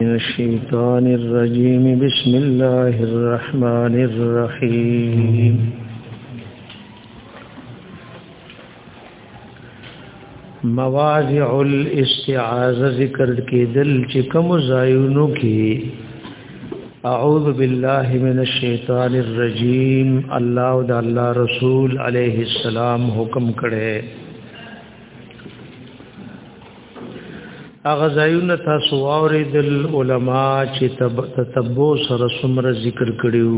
من الشيطان الرجيم بسم الله الرحمن الرحيم مواضع الاستعاذه ذکر کې دل چې کوم ځایونو کې اعوذ بالله من الشیطان الرجیم الله او د الله رسول علیه السلام حکم کړي هغه ځایونه تاسو اوریدل علما چې تتبو سره سمره ذکر کړیو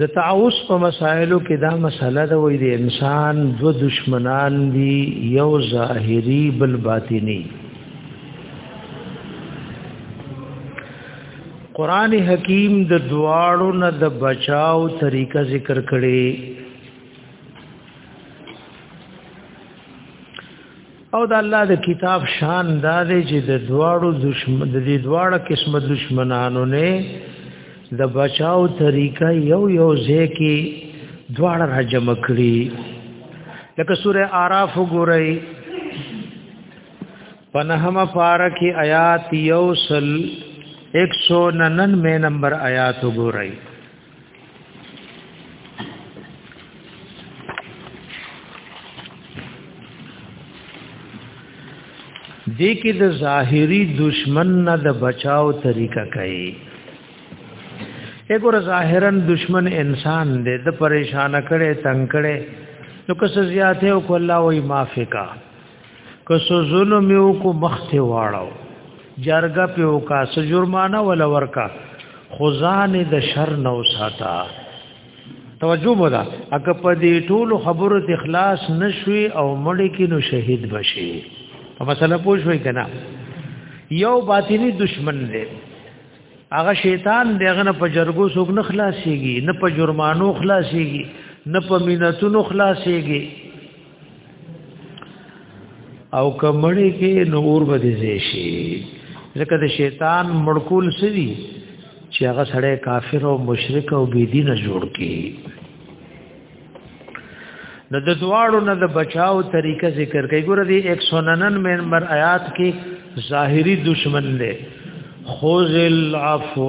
د تعوس په مسائلو کې دا مسله ده وې د انسان دو دشمنان دي یو ظاهری بل باطینی قران حکیم د دواړو نه د بچاو طریقه ذکر کړي او د الله د کتاب شان دا دی چې د دواړو دشمن د دې دواړو قسمه دشمنانو نه د بچاو طریقه یو یو ځکه دواړه راجم کړی لکه سوره আরাف وګورئ پنهم فارکی آیات یوسل 199 نمبر آیات وګورئ دې کې د ظاهری دشمن نه د بچاو طریقه کوي اګور ظاهرا دشمن انسان دې د پریشان کړي تنگ کړي نو که څه زیاته او کله وای معافي کا که سو ظلم یو کو مخته واړو جرګه په وکا سو جرمانه ول ورکا خزان د شر نو ساته توجه ودا اګه په دې ټول خبرو ته اخلاص نشوي او مړ کې نو شهید بشي په مسله پوه شوي کنه یو باطینی دشمن دی هغه شیطان دغه نه په جرګو سوګ نه خلاصيږي نه په جرمانو خلاصيږي نه په مينتونو خلاصيږي او کمړې کې نور به دې شي ځکه د شیطان مړکول سوي چې هغه سړی کافر او مشرک او بی دین جوړ کی نو د دواړو نه د بچاو طریقه ذکر کوي ګوره دی 199 نمبر آیات کې ظاهری دشمن دی خوذ العفو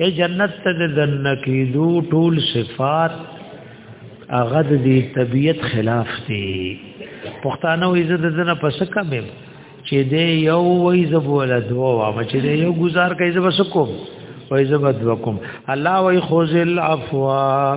اے جنت ته د دنه کېدو ټول صفات هغه د دې طبیعت خلاف دي پښتانه وې زه د دنه پس کمم چې دې یو وې زبول دوا وا چې دې یو گزار کوي زب سکو وې زب دوا کوم الله وې خوذل عفوا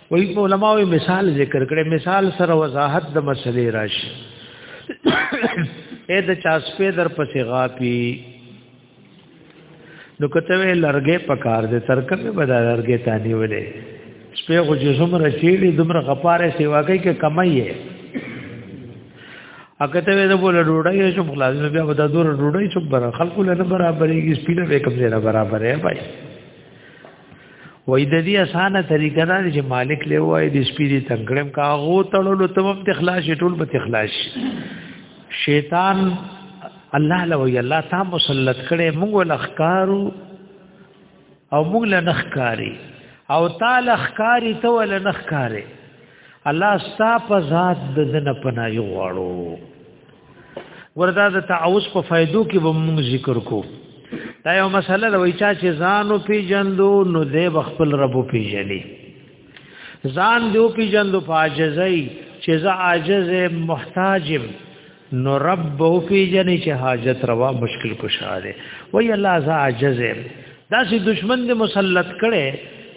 وی په علماء مثال ذکر کړي مثال سره وضاحت د مسلې راشي اې د چاسپې در پسې غاپی نو کته وی لرګې پکار دې ترکه به بدا لرګې تانی ولې سپې خو چې څومره چیلې دومره غپاره سیوا کوي کې کمای یې اکته وی د بوله ډوډۍ شو خلاص بیا بدا دور ډوډۍ شو بر خلکو له برابرې کې سپې له کوم ځای برابرې پای وای د دې اسانه طریقه دا چې مالک له وای د سپیری تنګړم کاغو تړلو ته وخت اخلاص ټول به اخلاص شیطان الله له وی الله تا مسلط کړي موږ ول اخکارو او موږ له نخکاری او تعالی اخکاری ته ول نخکاری الله ستا په ذات د دنه پناه یو غواړو وردا د تعوذ په فائدو کې به موږ ذکر کو دا یو مسله د وای چا چې ځانو پیجندو نو دې بخپل رب پیجنې ځان دې پیجندو فاجزای چې زه عاجز محتاجم نو رب به پیجنې چې حاجت روا مشکل کشاره وای الله ز عاجز دا سي دشمن دې مسلط کړي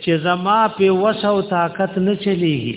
چې زما په وسه او طاقت نه چلیږي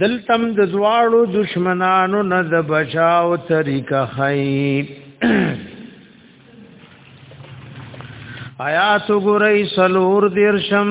دلتم د زواړو دشمنانو نه د بچاو طریقه خی آیات ګورئ سلور دیرشم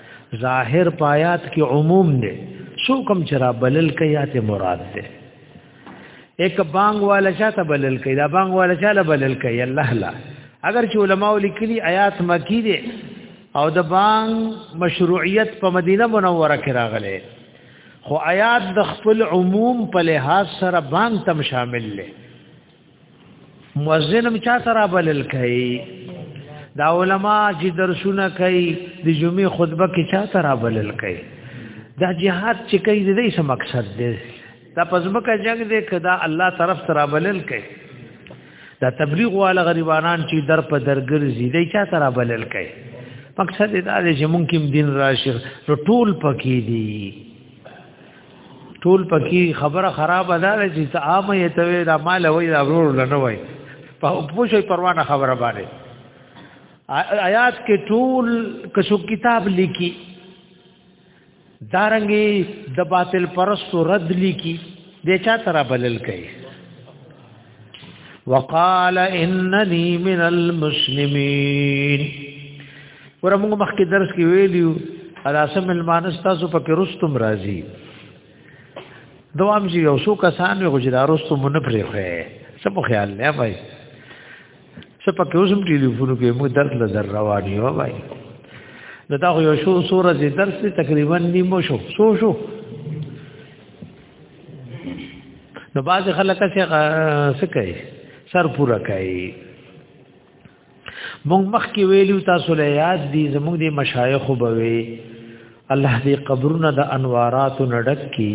ظاهر پایات کې عموم دی سو کم چرا بلل کيات مراد دی ایک بانګ والا چاته بلل کوي دا بانګ والا چاله بلل کوي الله لا اگر چې علما لیکلي آیات مکی دي او د بانګ مشروعیت په مدینه منوره کې راغلي خو آیات د خپل عموم په لحاظ سره بانګ تم شامل لې مؤذن هم چا سره بلل کوي دا علما چې درسونه کوي د جمعې خطبه کې چا سره بلل کوي دا جهاد چې کوي د دې څه مقصد دی دا پزمکه جنگ دی کدا الله طرف سره بلل کوي دا تبلیغ والا غریبانان چې در په درګر زی دی چا سره بلل کوي مقصد دا دی چې مونږ دین راشي ټول پکې دي ټول پکې خبره خراب ده چې عام یې ته دا مال وای دا ورور لنه وای په پوښې پروانه خبره باندې آیات کې ټول کسو کتاب لیکي دارنګي د باطل پرستو رد لیکي د چا تر بلل کوي وقال انني من المسلمين ورمغه مخکې درس کې ویلیو الاسم المانستاسو په کې رستم راځي دوام چې یو څو کسان یې غجرارستو مونږ پرې خو څه په خیال نه وای څه په کې اوسم ټلیفون کې مو درد له در روان یو وای دا خو یو شو سورې درس تقریبا نیمو شو سو شو نو باز خلک څه څه کوي سر پورا کوي مونږ مخکې ویلو تاسو له یاد دي زموږ د مشایخ وبوي الله دې قبرونه د انوارات نډک کی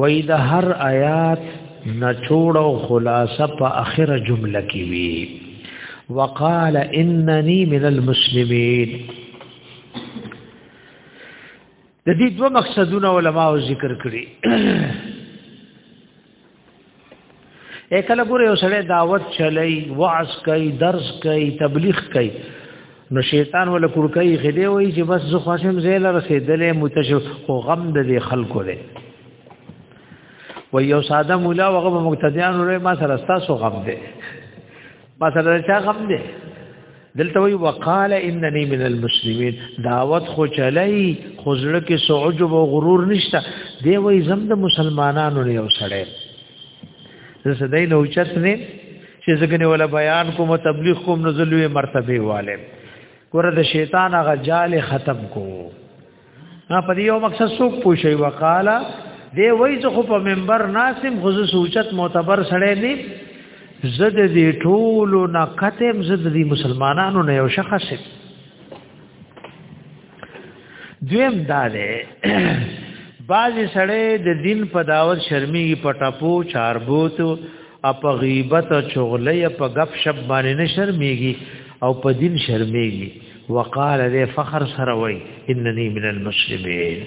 وای د هر آیات نچوړ او خلاصه په اخره جمله کې وی وقال انني من المسلمين د دې دوه مقصدونه علما او ذکر کړي اکل ګور یو سره دعوت چلی وعظ کوي درس کوي تبلیغ کوي نو شیطان ولا کور کوي غدي وای چې بس زه خوشم زیل رسیدلې متشو خو غم د خلکو دی و یو ساده مولا وغه مقتدیان له ما سره تاسو غم دی ما سره چا غم دی دلته وی وقال انني من المسلمين دعوت خو چلای خو زړه کې سعجب او غرور نشته دی وی زم د مسلمانانو نه یو سړی زه سدای نه اوچت نه چې زګنه ولا بیان کوم تبلیغ کوم نزلوې مرتبه والے ګوره د شیطان هغه جال ختم کو ها په دې یو مقصد څوک پوښي وقالا دی وای زه خو په منبر ناسم خو زه سوچت معتبر سړی نه زد دې ټول نه کتم زد دې مسلمانانو نه یو شخص دویم دا دی بعضی سړی د دین په داوت شرمی په ټپو چاربوت او په غیبت او چغلې په غب شپ باندې نه شرمېږي او په دین شرمېږي وقال ذي فخر سره وای انني من المسلمين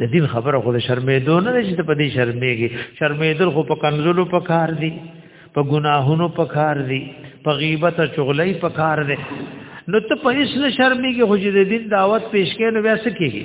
د دین خبره خو د شرمېدو نه ده چې په دې شرمېږي شرمېدل خو په کنزلو په کار دي په ګناهونو په کار دي په غیبت او چغلۍ په کار دي نو ته په هیڅ نه شرمېږي خو چې د دین دعوت پیش کړي نو بیا څه کېږي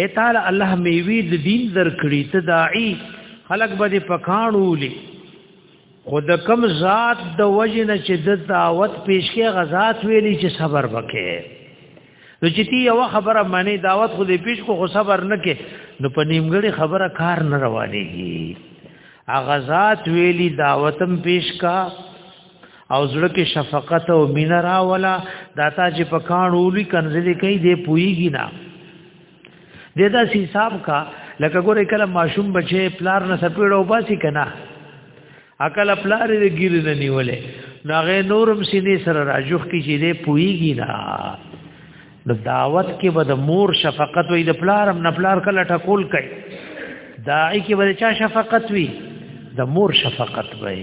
اے تعالی الله میوی د دین درکړي ته داعی خلق به پکانولې خود کم ذات د وجنه چې د دعوت پیشکې غزات ویلي چې صبر وکې نو چې تی یو خبره معنی دعوت خو دې پیش کو خو صبر نه کې نو په نیمګړي خبره کار نه روانېږي اغزات ویلي دعوتم پیش کا او زړه کې شفقت او مین را ولا داتا چې په کان اولی کنځلې کوي دې پويږي نه دې دا حساب کا لکه ګورې کله ماشوم بچي پلار نه سپېړو باسي کنه عقل پلار دې ګیر نه نیولې ناغه نورم سینې سره راجوخ کې چې دې پويږي نه د دعوت کې به د مور شفقت وي د پلارم نه پلار کله ټکول کوي داعي کې به چا شفقت وي د مور شفقت وي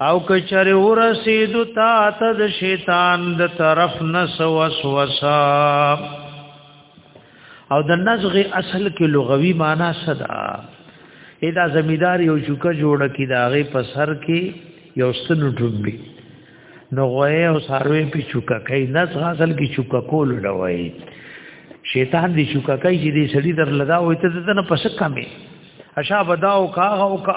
او کچره ورسید تا ته د شیطان د طرف نس وسوسه او د نزغ اصل کې لغوي معنی صدا ادا زمیدار یو چوکه جوړ کی دا غي په سر کې یو سن ټوبي نو غوي او ساروي په چوکه کوي نزغ اصل کې چوکه کول ډوي شیطان دی چوکه کوي چې دې سړي در لدا وې ته دنه پسکه می اشا بداو کاغه او کا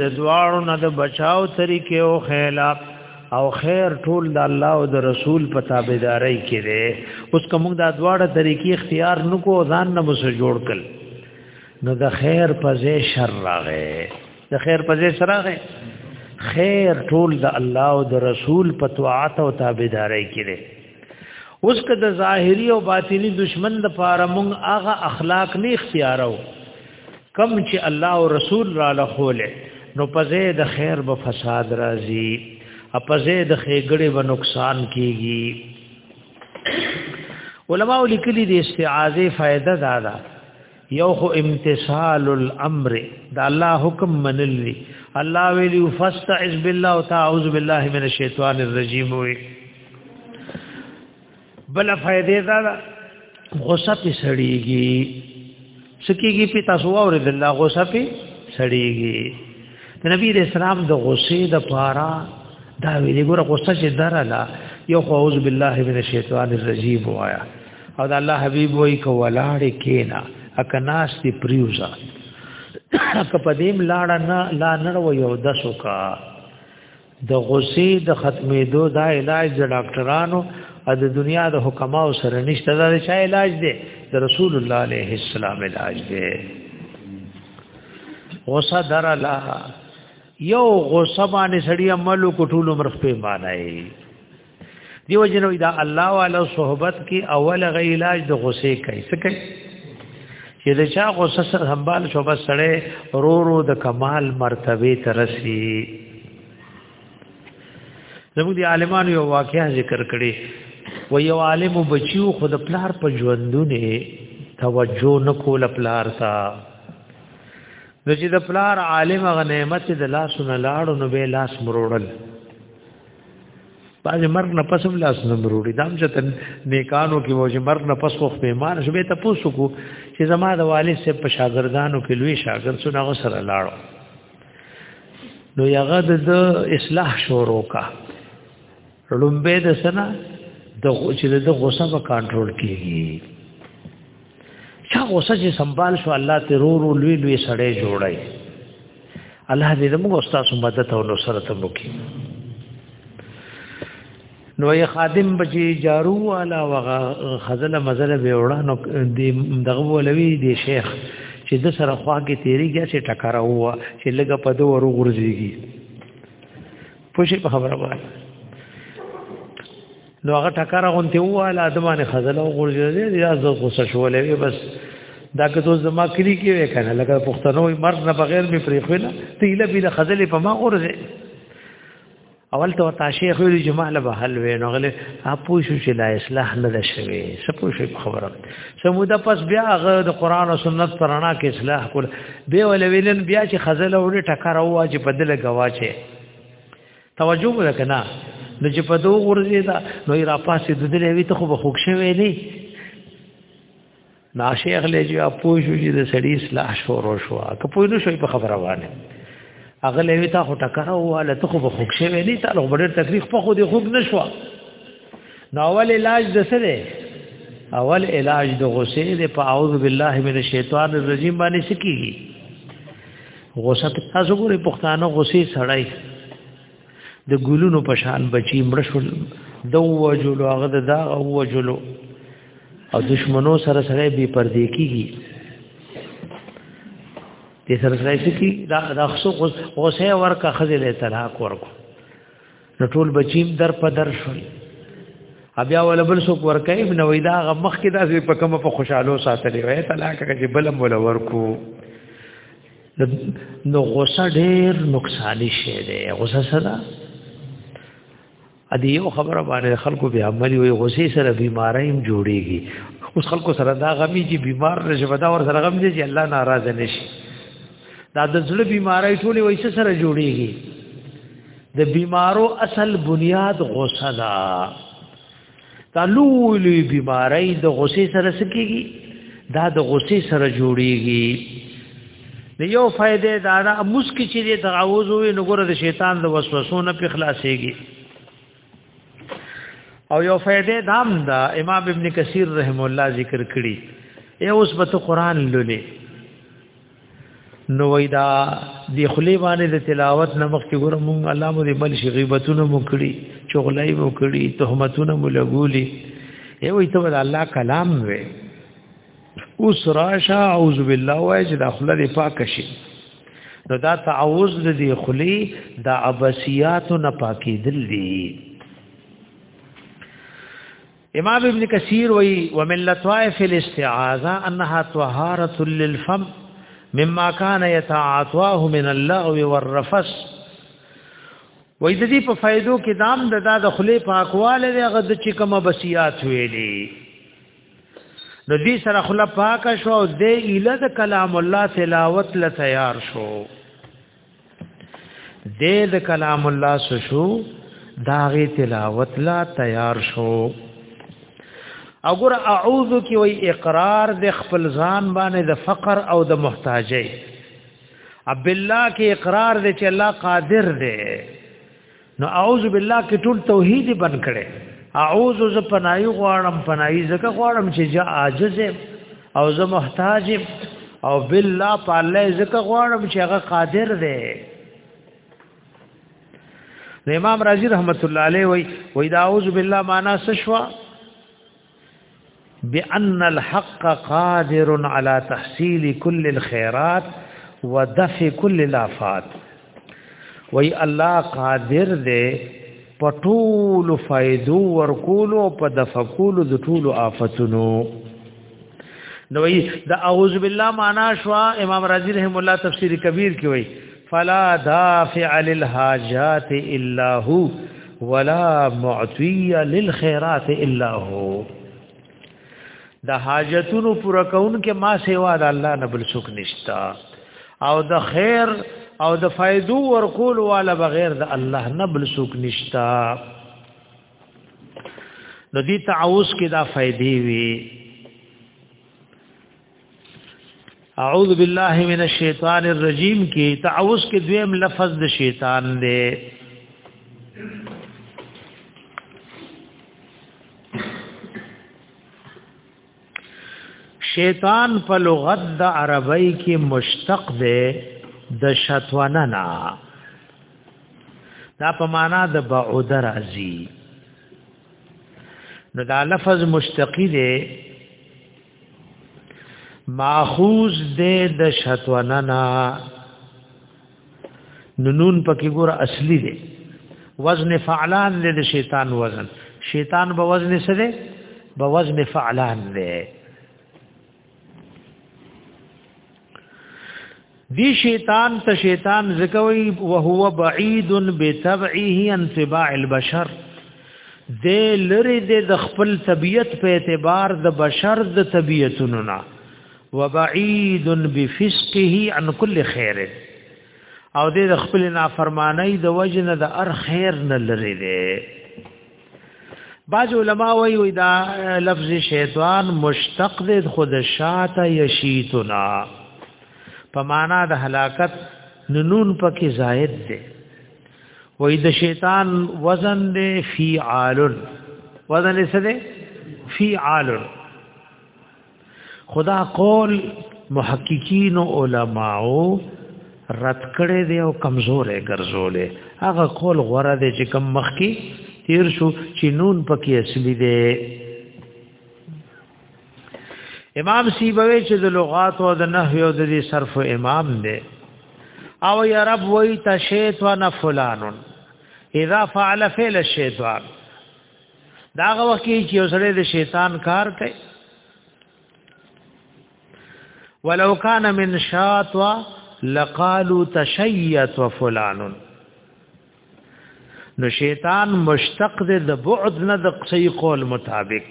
د دواړو نه د بچاو طریقې او خیلا او خیر ټول د الله او د رسول په تابعداري کې دی اوس کوم د دواړو طریقې اختیار نکو ځان نه مسو جوړ کړ نو د خیر په ځای شر راغې د خیر په ځای شر راغې خیر ټول د الله او د رسول په طاعت او تابعداري کې دی اوس که د ظاهري او باطني دشمن د پاره مونږ هغه اخلاق نه اختیارو کم چې الله او رسول را لخوله نو پزې د خیر به فساد راځي اپزې د خېګړې به نقصان کیږي علماء لیکلي د استعاذه فائدہ دا ده یو خو امتثال الامر دا الله حکم منلی الله ویلی فاستعذ بالله وتعوذ بالله من الشیطان الرجیم وی بل فائدې دا ده غوسه په سړیږي سکیږي په تاسو اورې د الله غوسه په سړیږي د نبی رسول الله د غوسې د پاره دا ویلې ګوره غوسه چې درلا یو اعوذ بالله من الشیطان الرجیم وایا او د الله حبیب وای کو ولاړې کینا اکناس دی پریوزا کپدیم لاړه نه لا نړو یو دسو کا د غصې د ختمېدو دا علاج د ډاکټرانو او د دنیا د حکماو سره نشته دا چا علاج دی د رسول الله علیه السلام علاج دی غصه در الله یو غصه باندې سړی عمل کو ټول عمر په معنی دیو جنو دا الله والا صحبت کې اول غ علاج د غصه کوي څه کوي چې دا چا غصه سره سنبال شو بس سره رو رو د کمال مرتبه ترسي زموږ دی عالمانو یو واقعیا ذکر کړي و یو عالم بچیو خود پلار په ژوندونه توجه نکول پلار تا نو چې د پلار عالم غ نعمت د لاس نه لاړو نو به لاس مروړل باز مرګ نه پسم لاس نه مروړي دام چې تن نیکانو کې وځي مرګ نه پس خو په مان شوه ته پوسو کو چې زما د والد سه په شاګردانو کې لوی شاګرد سونه غسر لاړو نو یغه د اصلاح شروع کا لومبه د سنا د چې د غوسه په کنټرول کیږي چا غوسه چې سنبال شو الله ته رو رو لوی لوی سړی جوړای الله دې موږ استاد مدد او نصر ته وکړي نو یې خادم بچي جارو والا وغه خزل مزل به وړه نو دې دغه ولوي دې شیخ چې د سره خوا کې تیری کې چې ټکرا هوا چې لګه په دوه ورو غورځيږي پوښي په خبره وایي نو هغه ټکر غونته واله ادمانه خزل او غورځي دي از غوسه شولې بس دا که ته زما کلی کې وې کنه لکه پښتنو مرد نه بغیر می پریخونه ته اله بل خزل په ما غورځي اول ته تا شیخ ویل جمال به حل وې نو غله اپو شو چې لا اصلاح نه ده شوی سپو شو خبره سموده پس بیا هغه د قران او سنت پرانا کې اصلاح کول به ول ویلن بیا چې خزل او ټکر او واجب بدل غواچه توجه وکنا د چې په دوه ورځې دا نو را پاسې د دې وی ته خو به خوښ شوی دی نا شیخ له جو اپو شو چې د سړی اصلاح شروع شو که په نو شوی په خبره وانه هغه له وی ته خو ټکر واله ته خو به خوښ شوی دی ته له ډېر تکلیف په خو دې خوښ نشو نو اول علاج د سره اول علاج د غصې د په اعوذ بالله من الشیطان الرجیم باندې سکیږي غوسه تاسو ګورې پښتانه غوسه سړای د ګلونو په شان بچی مړ شول د وجلو هغه د دا وجلو او دشمنو سره سره به پردې کیږي دې سره سره کی دا د خصو غوسه ورکه خزه له طلاق ورکو نو ټول بچیم در په در شول بیا ول بل څوک ورکای ابن ویدا غ مخ کې داسې په کومه په خوشاله ساتلې وای طلاق کې بلم ول ورکو نو غوسه ډیر نقصان شي دی غوسه سره ادي یو خبره باندې خلکو به عملي وي غوسه سره بیماری هم جوړيږي اوس خلکو سره دا غمي چې بیمار نشي ودا ور سره غم دي چې الله ناراضه نشي دا د زړه بیماری ټولې وایسه سره جوړيږي د بیمارو اصل بنیاد غوسه ده تلولی بیماری د غوسه سره سکیږي دا د غوسه سره جوړیږي د یو فائدې دا دا مسکی چې د تعوذ وي نو ګره د شیطان د وسوسو نه په خلاصيږي او یو فائدې دام دا امام ابن کثیر رحم الله ذکر کړی اے اوس به قرآن لولې نو وېدا دی خلی باندې د تلاوت نمخ کې ګور مونږ الله مو دې بل شي غیبتونه مو کړی چغلای مو کړی تهمتونه مو لګولي ای وې ته د الله کلام وې اوس راشه اعوذ بالله وای چې د خپل دی پاک شي نو دا تعوذ د دی خلی د عباسیات نه پاکې دل دی امام ابن کثیر وی ومن لطائف الاستعاذہ انها طهارت للفم مما كان يتعاطاه من اللغو والرفس وې د دې په فائدو کې دام د دا د خلې پاکواله دی غد چې کوم بسیات ویلې د دې سره خلا پاک شو او د اله د کلام الله تلاوت ل تیار شو دې د کلام الله سشو داغه تلاوت لا تیار شو اگر اعوذ کی وی اقرار د خپل ځان باندې د فقر او د محتاجۍ اب بالله کی اقرار دې چې الله قادر دې نو اعوذ بالله کې ټول توحید بن کړي اعوذ ز پنای غواړم پنای زکه غواړم چې جا عاجز او زه محتاج او بالله په الله زکه غواړم چې هغه قادر دی امام رازی رحمت الله علیه وی وی دا اعوذ بالله معنا سشوا بأن الحق قادر على تحصيل كل الخيرات ودفع كل الافات وی الله قادر دی پټول فائدو ورکول او په دفقول د ټول آفتونو نو وی د اعوذ بالله معنا شو امام رازی رحم الله تفسیر کبیر کې وی فلا دافع للحاجات الا هو ولا معطي للخيرات الا هو د حاجتونو پر کون کې ما سیوا د الله نه بل څوک نشتا او د خیر او د فائدو ورکول والا بغیر د الله نه بل څوک نشتا نو دې تعوذ کې دا فائدې وي اعوذ بالله من الشیطان الرجیم کې تعوذ کې دویم لفظ د شیطان دی شیطان په لغت د عربی کې مشتق دی د شتوننا دا په معنا د بعود راځي نو دا لفظ مشتقی دی ماخوذ دې د شتوننا ننون پکې ګور اصلي دې وزن فعلان دې د شیطان وزن شیطان به وزن څه دې به وزن فعلان دې دی شیطان ته شیطان زکوي او هو بعید بتبعه عن تباع البشر د لری د خپل طبیعت په اعتبار د بشر د طبیعتونو نه وبعید بفسقه عن كل خیر او د خپل نافرمانی د وجنه د ار خیر نه لری دی بعض علما وایي دا لفظ شیطان مشتق دی خود شاته یشیتنا په معنا د هلاکت ننون پکې زائد دی وایي د شیطان وزن دی فی عالن وزن یې څه دی فی عالن خدا قول محققین او علماو رد کړي دی او کمزورې ګرځولې هغه قول غوړه دی چې کم مخ کې تیر شو چې نون پکې اصلي دی امام سیبوی چې د لغات او د نحو او د صرف امام دی او یا رب وای تشیت و نفلانن اذا فعل فعل الشیطان داغه وخت کې چې اوسړه د شیطان کار کوي ولو کان من شاتوا لقالوا تشیت وفلان نو شیطان مشتق د بعد نه د قصې قول مطابق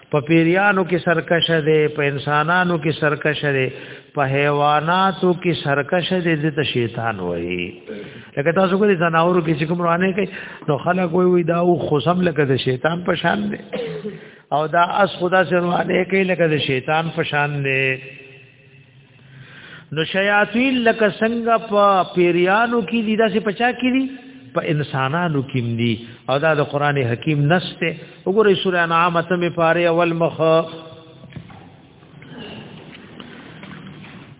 په پیریانو کې سرکش دی په انسانانو کې سرکش دی په حیواناتو کې سرکش دی د شیطان وایي لکه تاسو کو دي زناورو کې چې کوم رانه کوي نو خلک وایي وي دا او خصم لکه د شیطان په شان دی او دا اس خدا سره رانه کوي لکه د شیطان په شان دی نو شیاطین لکه څنګه په پیریانو کې دي داسې پچا کې دي په انسانانو کې دي او دا د قران حکیم نسته وګورئ سورہ انعام ته می پاره اول مخ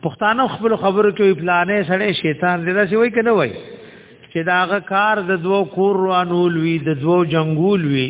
پښتانه خپل خبرو کې پلانې سړې شیطان دې داسې وای کنه وای چې داغه کار د دوو کور روانول وی د دوو جنگول وی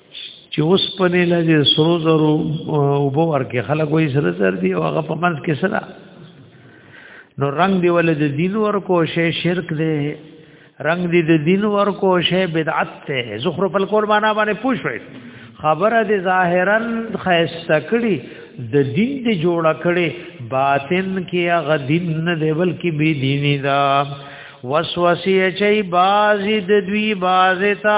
چې اوس په نه لږه سرو زرو او بو ورکه خلک وایي سره زر دی او هغه په منځ کې سره نو رنگ دی ول د دین ورکو شی شرک دی رنگ دی د دین ورکو شی بدعت ته زخرف القربانا باندې پوښوي خبره دی ظاهرا خیسته کړي د دین دی جوړ کړي باطن کې هغه دین نه دی بلکې بی دینی دا وسوسه چي بازي د دوی بازي تا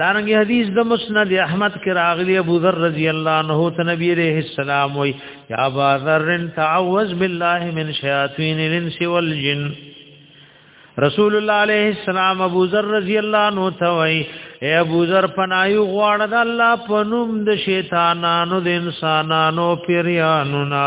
دارنګ حدیث د مسند احمد کې راغلی ابو ذر رضی الله عنه ته نبی عليه السلام وی یا ابو ذر تعوذ بالله من شیاطین الانس والجن رسول الله عليه السلام ابو ذر رضی الله عنه ته وی اے ابو ذر پنایو غواړه د الله پنوم د شیطانانو د انسانانو پیرانو نه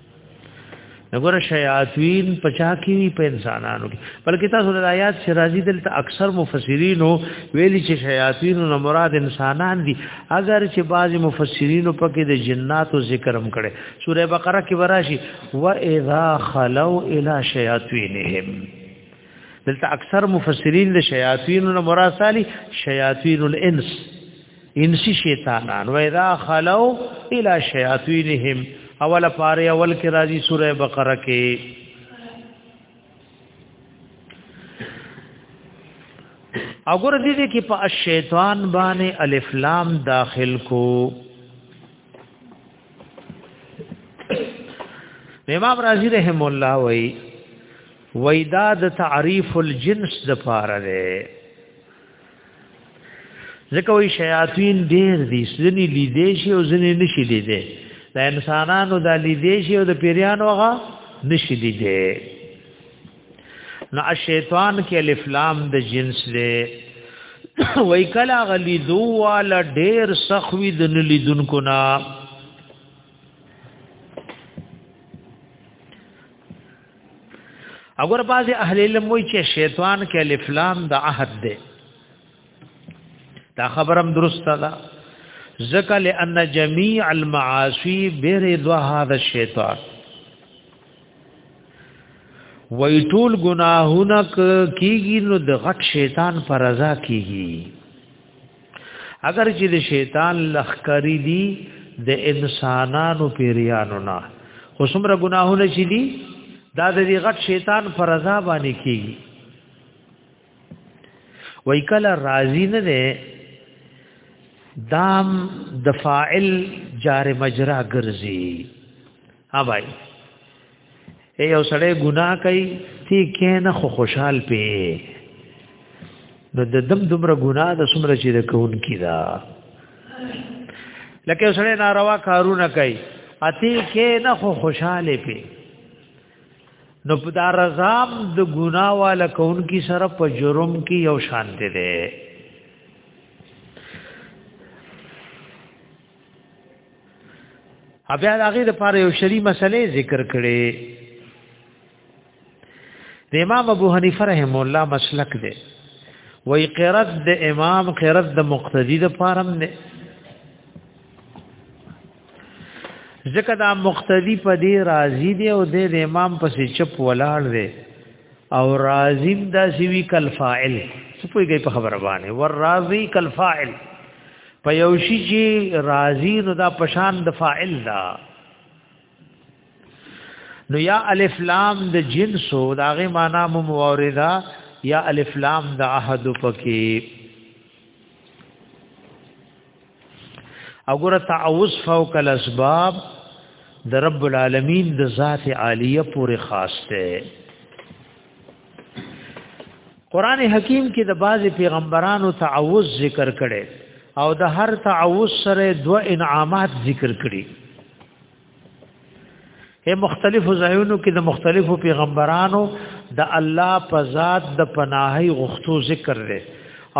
نګور شیاطین پچا کی وی په انسانانو کې بلکې تاسو د آیات چې راځي دلته اکثر مفسرین ویلي چې شیاطین نو مراد انسانان دي اگر چې بعضی مفسرین په کې د جناتو ذکر هم کړي سوره بقره کې وراشي و اذا خلو الى شیاطینهم دلته اکثر مفسرین د شیاطین نو مراد سالي شیاطین الانس انسی شیطانان و اذا خلو الى شیاطینهم اول پاره اول کې راځي سوره بقره کې اگر دې دې کې په شیطان باندې الف لام داخل کو امام رازی رحم الله وای وای دا د تعریف الجنس د پاره ده ځکه وي شیاطین ډیر دي ځنی لیدې شي او ځنی نشي لیدې د انسانانو د لیدې شي او د پیریانو هغه نشي لیدې نو شیطان کې الف لام د جنس دی وای کلا غلی دوال ډیر سخوی د نلیدونکو نا اگر بعض اهل علم وی چې شیطان کې الف لام د عهد ده دا خبرم درسته ده ذکر لأن جميع المعاصي برضا هذا الشیطان وی ټول گناهونه کیږي نو د غټ شیطان پر رضا کیږي اگر چې د شیطان لخکری دي د انسانانو پیریانو نه خو څومره ګناهونه چې دي دا د دې غټ شیطان پر رضا باندې کیږي وای کله راضی نه ده دام د فاعل جار مجرا ګرځي ها بھائی اے یو سړی ګناه کوي تی کینه خو خوشحال پی نو د دم دومره ګناه د سمره چې د کون کی دا لکه یو سړی ناروا کارونه کوي اتی کینه خو خوشحاله پی نو په دار رضام د ګناه والا کون کی سره په جرم کې یو شانته ده بیا د هغې لپاره یو شری مسلې ذکر کړي د امام ابو حنیفه رحم الله مسلک دی وای قرات د امام قرات د مقتدی د فارم نه ځکه دا مقتدی په دې راضی دی او د امام پسې چپ ولاړ دی او راضی دا سوي کل فاعل څه پويږي په خبره باندې ور راضی کل فاعل په یو شي چې راضی نو دا پشان د فاعل دا نو یا الف لام د جنس او داغه معنا مو موردا یا الف لام د عهد پکې وګوره تعوذ فوق الاسباب د رب العالمین د ذات عالیه پورې خاص ده قران حکیم کې د بعض پیغمبرانو تعوذ ذکر کړي او د هر تعوذ سره دو انعامات ذکر کړي هي مختلفو ځایونو کې د مختلفو پیغمبرانو د الله په ذات د پناهي غختو ذکر لري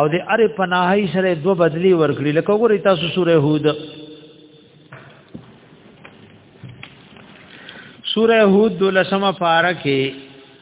او د اره پناهي سره دو بدلی ورکړي لکه وګورئ تاسو سوره هود سوره هود دلسمه پارکه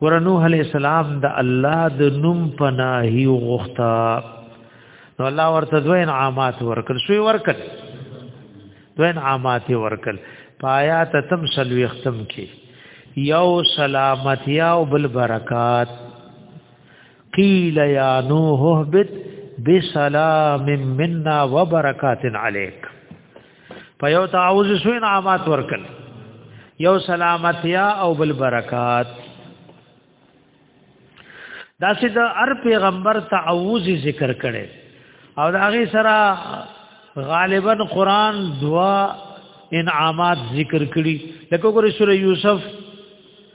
ګور نوح علی السلام د الله د نوم پناهي غوښتا نو الله ورته دوه انعامات ورکړ شوی ورکړ دوه انعامات ورکړ پایا ته تم سلوي ختم کی یو سلامتی او بل برکات قیل یا نوح اهبط بسلام منا وبرکات علیک په یو تعوذ شو انعامات ورکل یو سلامتیا او بل برکات دا چې د هر پیغمبر تعوذ ذکر کړي او دا غي سره غالبا قران دوا انعامات ذکر کړي لکه ګورې سورې یوسف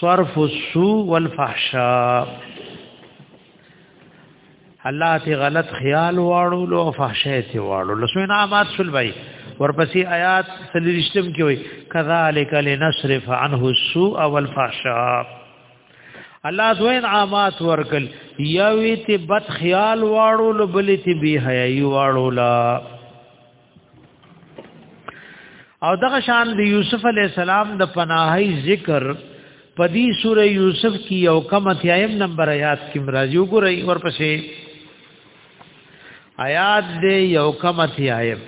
صرف السوء والفحشاء الله ته غلط خیال واړو لو فحشاء ته واړو لسو نه آباد شول بای ورپسې آیات سلیشتم کې وي کذالک لنصرف عنه السوء والفحشاء الله دوین عامات ورکل یوی تی بد خیال واړو لبلی تی بی حیائی واړو لا او دغه شان د یوسف علی السلام د پناهي ذکر په دې سوره یوسف کې یو کم اتیایم نمبر آیات کې مرাজি وګورئ ورپسې آیات دې یو کم اتیایم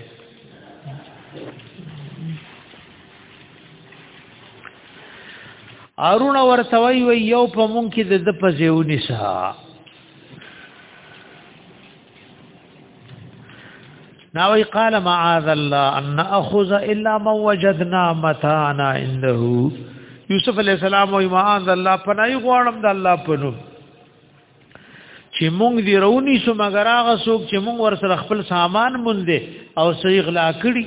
ارون ورته وی یو په مونږ کې د پځېونی سره ناوی قال معاذ الله ان اخذ الا ما وجدنا متانا عنده یوسف علی السلام او معاذ الله پنای غوړم د الله پنو چې مونږ دی رونی سو مگر هغه څوک چې مونږ ور سره خپل سامان مونږ او صحیح غلا کړی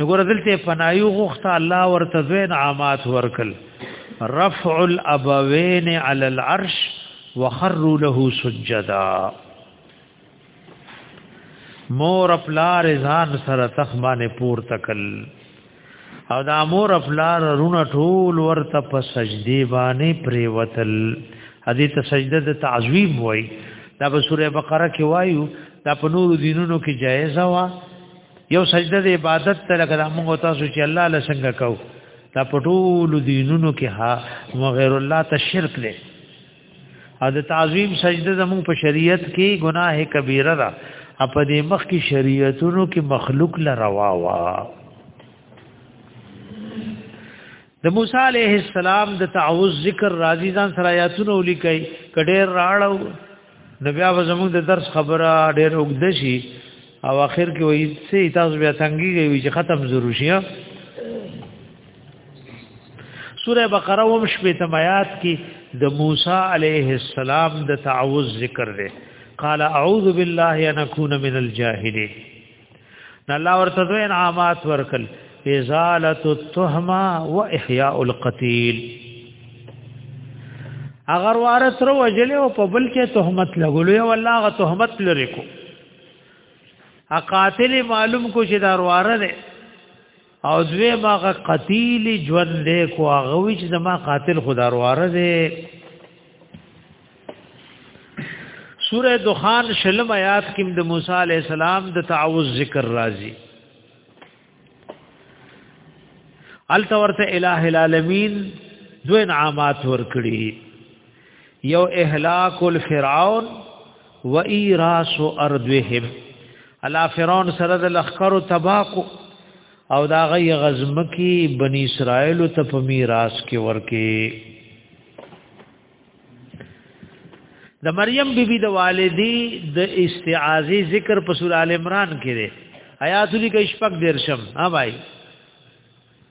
نګور دلته پنایو غوخته الله ورته زین عامات ورکل رفع الابوین علی العرش وخروا له سجدا مور پلار ځان سره تخمانه پور تکل او دا مور پلار رونه ټول ورته په سجدي باندې پریوتل ادي ته سجده د تعظیم وای دا په سوره بقره کې وایو دا په نور دینونو کې جایز وا یو سجده د عبادت ته لکه موږ تاسو چې الله له څنګه کو دا پټول دینونو کې ها غیر الله ته شرک دی او د تعظیم سجده زموږ په شریعت کې ګناه کبیره ده په دې مخ کې شریعتونو کې مخلوق لروا وا د موسی علیه السلام د تعوذ ذکر راضی ځان سره آیاتونه ولیکي کډیر راړو نو بیا به زموږ د درس خبره ډیر وګد شي او اخر کې وایي چې تاسو بیا څنګه وی چې ختم ضرور شي سوره بقره وم شپې تمات کې د موسی علیه السلام د تعوذ ذکر دی قال اعوذ بالله ان اكون من الجاهلين الله ورته دوی انعامات ورکل ازاله التهمه واحياء القتيل اگر وارث رو وجل او په بل کې تهمت لګولې او الله غ تهمت لری کو اقاتل معلوم کو چې دار واره ده او دوی ما قتیل ژوند دې کو هغه وی چې زما قاتل خدا ورواره دې سوره دخان شلم آیات کې د موسی علی السلام د تعوذ ذکر راځي التورته الہ العالمین دو انعامات ور کړی یو اهلاک الفرعون و ایراس ارضهم الا فرعون سره د لخرو تباکو او دا غي غزم کی بنی اسرائیل ته په میراث کې ورکه د مریم بیبي بی د والدی د استعاذی ذکر په سورہ ال عمران کې دی آیات لیکه شپږ درشم ها بھائی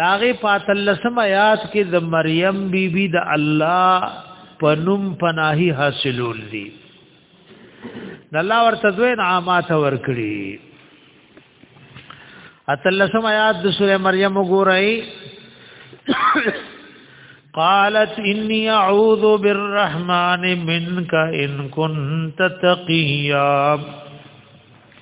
داغه پاتلسم آیات کې د مریم بیبي بی د الله پنوم پناهي حاصلول دي الله ورته دوی نعمت ورکړي اتلسم آیات د سوره مریم وګورئ قالت انی اعوذ بالرحمن منک ان كنت تقیا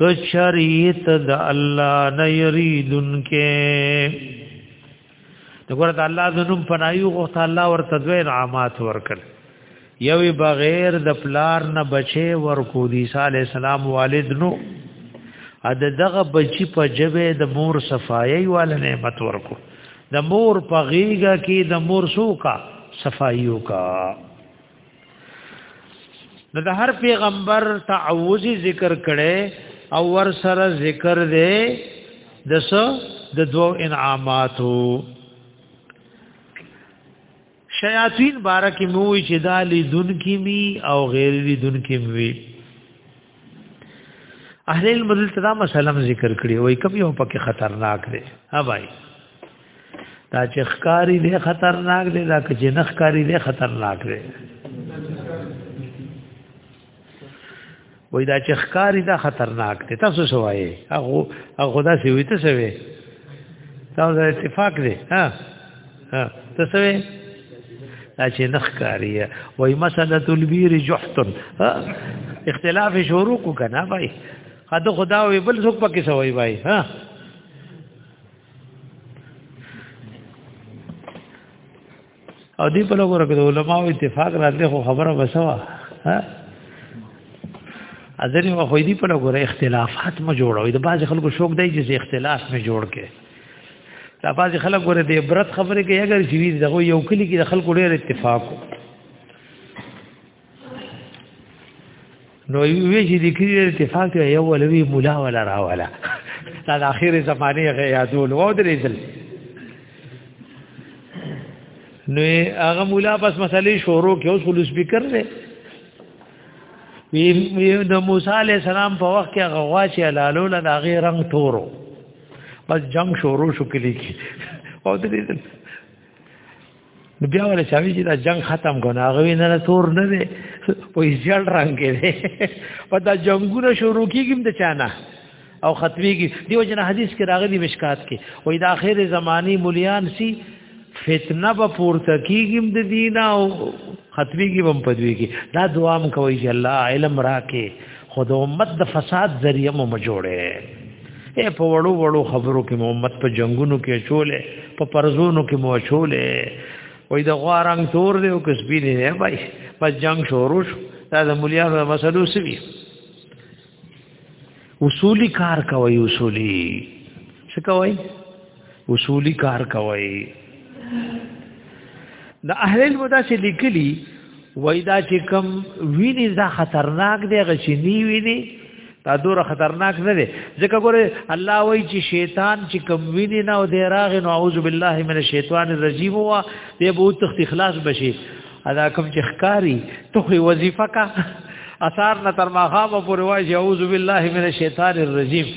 کچریت د الله نه یریدن کې دغه د الله د نوم پنایي غوښته الله ورته دوی رحمات ورکړ یو بغیر د پلار نه بچي ورکو دی صالح السلام والد نو ا د دغه بچی په جبه د مور صفایي وال نعمت ورکو د مور په غیګه کې د مور سوکا صفایو کا نو د هر پیغمبر تعوذ ذکر کړي او ور سره ذکر دی د سو د دوو انعاماتو شیاطین بارک موي چې دالی دن کی می او غیر وی دن کی می اهل المدل تدا مسلم ذکر کړي وای کوم یو پکې خطرناک دی ها بھائی دا چې ښکاری دی خطرناک دی دا چې نه ښکاری دی خطرناک دی وای دا چې ښکاری دا خطرناک دی تاسو شوایې هغه هغه دا سی وي ته شوي دا اتفاق دی ها ها ته شوي دا چې نه ښکاری وای مسله البیر جحت اختلاف شروع کو کنه بھائی خدای خدا وی بل څوک پکې شوی بھائی ها او دی په لګور کې د علماو اتفاق راځي خو خبره وسوه ها اذن و خو دې په لګور اختلافات ما جوړوي د بعض خلکو شوق دی چې اختلاف می جوړ کې دا بعض خلک ګوره د عبرت خبره کوي اگر چې دغه یو کلی کې د خلکو ډېر اتفاق وو نو وی چې د کړي اتفاق یو ولوي مولا ولا راولا دا د اخیره زمانه غي یادول و درېدل نو هغه مولا پس مسلې شروع کې اوس خل سپیکر دی وی د موسی علی السلام په وخت کې هغه واچې لالو له هغه رنگ تورو بس جنگ شروع شو کلی کې او درېدل نو بیا ولې چاوي چې دا جنگ ختم کو نه غوي نه تور نه دی وې ځل رنگ کې په دا جنگونه شروع کیږي د چانه او ختمي کی دیو جن حدیث کې راغلي مشکات کې وې د اخر زماني مليان سي فتنه به پورته کیږي د دین او ختمیږي بم پدويږي دا دعا م کوي چې الله علم راکې خود امت د فساد ذریعہ مو جوړه اے په وړو وړو خبرو کې محمد په جنگونو کې چولې په پرزونو کې مو چولې وای د غوارنګ تور دی او کسبی نه بای په جنگ شروع شو دا د مليانو مسلو سوي اصولی کار کوي اصولی څه کوي اصولی کار کوي د اهل المدا چې لیکلي وای دا چې کم ویني دا خطرناک دی غشي نی ویني دا دور خطرناک نه دی ځکه ګوره الله وای چې شیطان چې کم ویني نه او دی راغ نو اعوذ بالله من الشیطان الرجیم وا دی بو تخت اخلاص بشي ادا کوم چې ښکاری ته خو وظیفه کا اثار نه تر ماخامه پورې وای اعوذ بالله من الشیطان الرجیم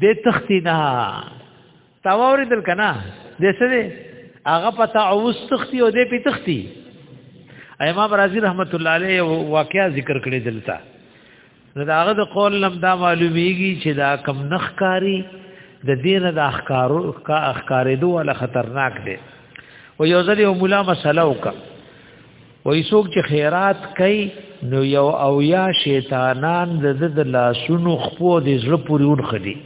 دې تختی نه تاوري دل کنا دې څه دې هغه په تعوذ تختی او دې په تختی امام رازی رحمت الله علیه واقعا ذکر کړی دلته نو دا هغه د قول لم دا معلومیږي چې دا کم نخکاری د دین د اخکارو کا اخکارېدو ولا خطرناک دی و یو ځل یو مولا مسله وکا و یسوک چې خیرات کوي نو یو او یا شیطانان د د لاسونو خپو د زړه پورې ورخدي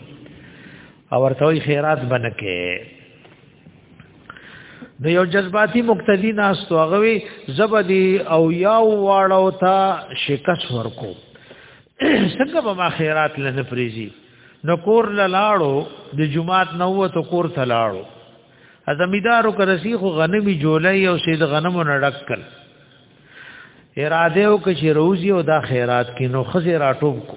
او ورته وی خیرات بنکه د یو جذباتي مقتدی ناس تو غوي زبدي او یا واړو تا شکست ورکو څنګه به ما خیرات لنه پریزي نو کور لاړو د جمعات نو ته کور ته لاړو ازمیدارو کرسی خو غنمی جولای او سید غنمو نډکل اراده او کشي روزي او دا خیرات کینو خزه راټوب کو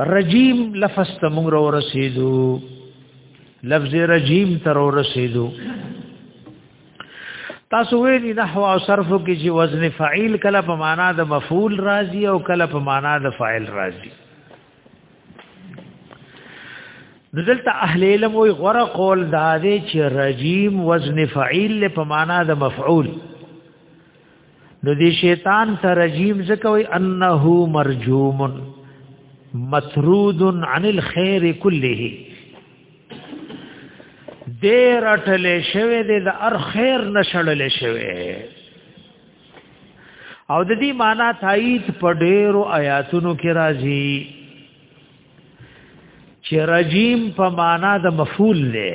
رجیم لفظ ته موږ را ورسېدو لفظ رجیم تر ورسېدو تاسو ویلي نحو او صرف کې چې وزن فعیل کله په معنا د مفعول راځي او کله په معنا د فاعل راځي دلته اهل علم وی غره قول دا دی چې رجیم وزن فعیل په معنا د مفعول نو دی شیطان ته رجیم زکوي انه مرجوم مطرود عن الخير كله دیر اٹلې شوی دی د ار خیر نشړلې شوی او د دې معنی تایید په ډیرو آیاتونو کې راځي چې رجیم په معنی د مفعول دی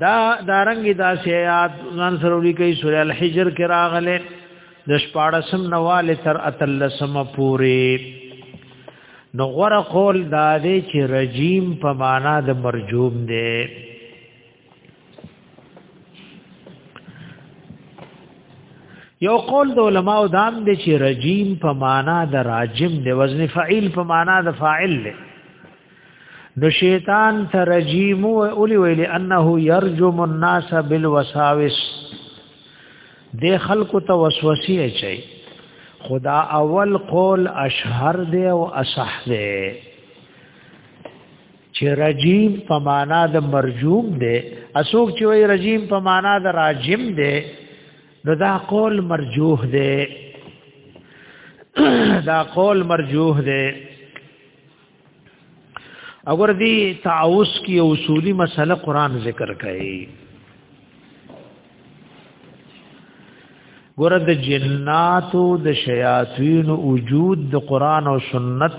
دا دارنګ دا سیات ځان سره لیکي سورې الحجر کې راغله د شپاړسم نواله تر اتلسم پورې نو غره قول دا دی چې رجیم په معنا د مرجوم دی یو قول د علماء دام دی چې رجیم په معنا د راجم دی وزن فعیل په معنا د فاعل دی نو شیطان ترجیم اولی ویل انه یرجم الناس بالوساوس د خلق ته وسوسه اچي خدا اول قول اشهر دی او اصح دی چې رجیم په معنا د مرجوم دی اسوک چې وی رجیم په معنا د راجم دی نو دا قول مرجوح دی دا قول مرجوح دی اور دی تعوس کی اصولی مسله قران ذکر کړي ګور د جناتو د شیاطین وجود د قران او سنت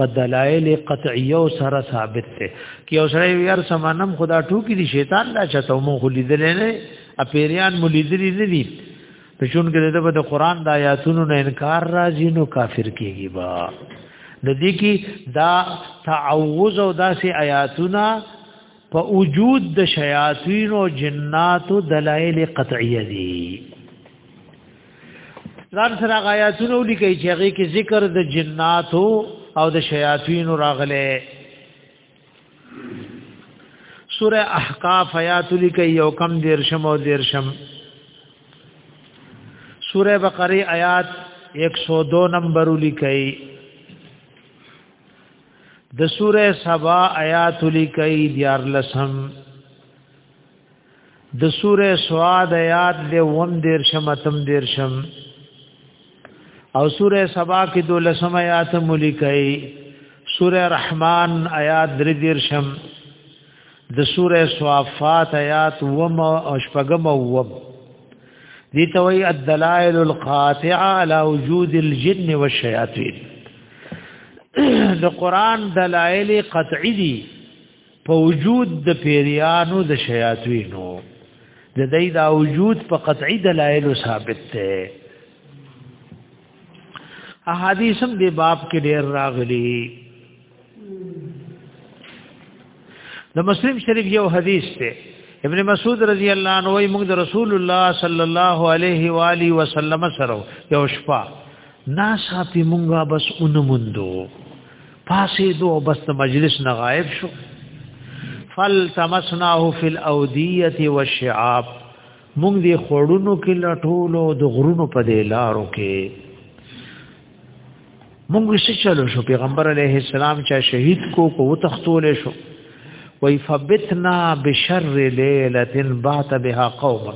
په دلایل قطعیه سره ثابت دی کی او سره یار سمانم خدا ټوکی دی شیطان دا چته مو خلیدل نه اپیریان مو لیدلی نه دی پښون کې دغه د قران د آیاتونو نه انکار راځي نو کافر کیږي با د دې کې دا تعوذ او داسې آیاتونه په وجود د شیاطین او جناتو دلایل قطعیه دي ځان سره آیاتونه ولیکي چې هغه کې ذکر د جناتو او د شیاطین راغله سوره احقاف آیات لیکي یو کم دیر شم او دیر شم سوره بقره آیات 102 نمبر لیکي د سوره سبا آیات لیکي دیار لسم د سوره سواد آیات دی وم دیر شم اتم دیر شم او سوره سبا کې د لسم آیات ملکای سوره رحمان آیات در دیر شم د سوره صافات آیات وم او شپږم وم دي توي الدلائل القاطعه على وجود الجن والشياطين د قران دلائل قطعي دي په وجود د پیریانو د شیاطینو د دې دا وجود په قطعي دلایل ثابت دی احادیث هم د باب کې ډېر راغلي د مسلم شریف یو حدیث ته ابن مسعود رضی الله عنه وی موږ د رسول الله صلی الله علیه و آله وسلم سره یو شپه ناسا په موږ بس اونمندو پاسې دو بس د مجلس نه غائب شو فلتمسناه فی الاودیه والشعاب مونږ دی خړونو کې لټولو د غرونو په دی لارو کې مونږ وسه چلو شو پیغمبر علیه السلام چې شهید کو کو تختول شو وی فبتنا بشر لیلۃ بات بها قوم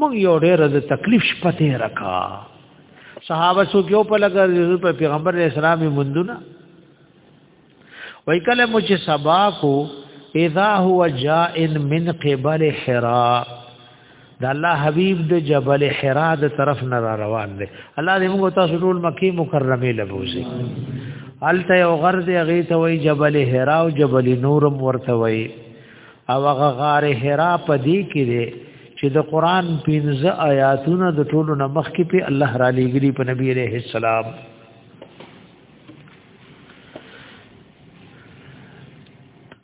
مونږ یو ډېر د تکلیف شپه ته رکا صحابه سو کیو په لګر په پیغمبر اسلامي مندونه وای کله مو چې سبا کو اذا هو جاء من قبل حرا دا الله حبيب د جبل حرا د طرف نه را روان دي الله دې موږ تاسو ټول مکی مکرمه لبوزي الته یو غرض هغه ته وای جبل حرا او جبل نورم ورته وای او هغه غار حرا په دې کې دی چې د قران 15 آیاتونه د ټولو نمخ کې په الله را لېګري په نبی عليه السلام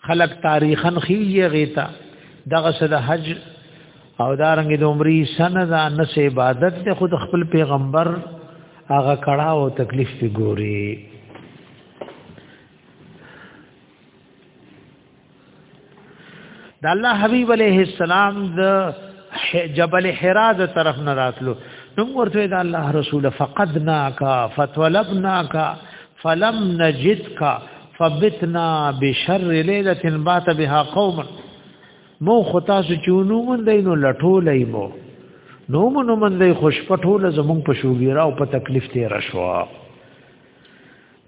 خلق تاریخن خیه غیتا دغه سره حج او دارنګ د عمرې سنه دا نس عبادت ته خود خپل پیغمبر هغه کړه او تکلیف دی ګوري د الله حبیب علیه السلام د جبل حرا د طرف نه راتلو نو ورته د الله رسول فقدنا کا فتولبنا کا فلم نجد کا فبتنا بشر ليله بات بها قوم مو خطا سچونو من دینو لټولای مو نو منو من دی خوش پټول زمون په شوګیرا او په تکلیف تیر شو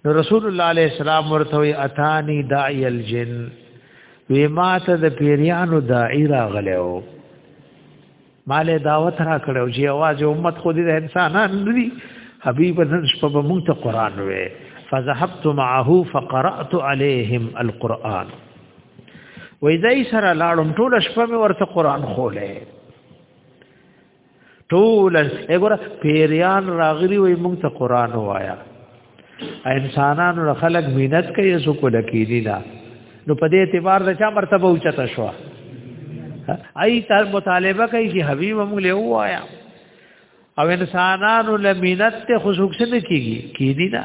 نو رسول الله علیه السلام ورته وی اتانی داعی الجن وی ماته د پیریانو داعی راغلو مال دعوت را کړو چې आवाज امت خو دې انسانان ندي حبیب نن شپه به مونږ ته قران وې فذهبت معه فقرات عليهم القران وې دای سره لاړم ټول شپه مې ورته قران خولې ټول وګوره پیریان راغلی وي مونږ ته قران وایا انسانانو له خلق مینت کوي سو کول کیدی نه نو په دې اعتبار د چا مرتبه اوچته شو ای تر مطالبه کوي چې حبیب مونږ له وایا او انسانانو له مینت ته خصوص نه کیږي کیدی نه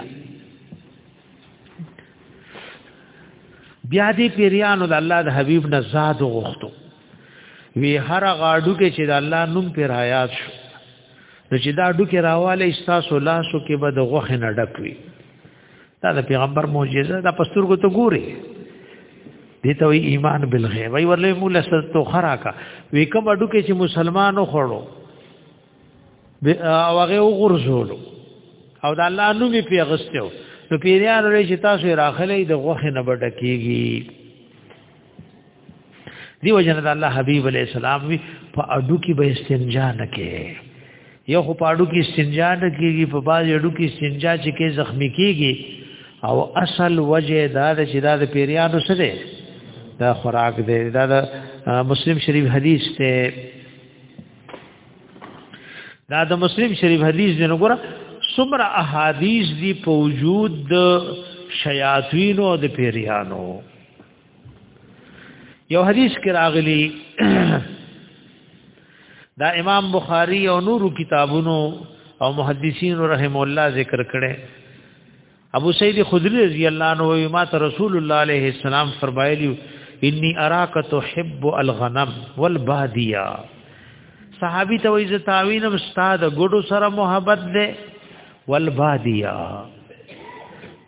بیا دې پیریانو د الله د حبیب نه زاد غوښتو وی هر غاډو کې چې د الله نوم پر حیات شو نو چې دا ډو کې راواله استاسو لاسو کې به د غوخه نه ډکوي دا د پیغمبر معجزه دا پستور کو ته ګوري دې ته وی ایمان بالغیب وی ورلې مولا ستو خراکا وی کوم ډو کې چې مسلمانو خړو او هغه وغورځولو او د الله نوم یې پیغستو نو پیریان لري چې تاسو راخلې د غوخه نه بډ کیږي دیو جن د الله حبیب علی السلام وی په اډو کې به استنجا نه کې یو خو په اډو کې استنجا نه کیږي په باز اډو کې استنجا چې کې زخمی کیږي او اصل وجه دا چې دا د پیریانو سره دا خوراک دی دا د مسلم شریف حدیث ته دا د مسلم شریف حدیث دی نو ګوره څومره احادیث دی په وجود د شیاطین او د پیریانو یو حدیث کې راغلی دا امام بخاری او نورو کتابونو او محدثین رحم الله ذکر کړي ابو سعید خدری رضی الله عنه وی ما ته رسول الله علیه السلام فرمایلی انی اراک تحب الغنم والبادیا صحابی ته وی زتاوینم استاد ګډو سره محبت ده والبادیا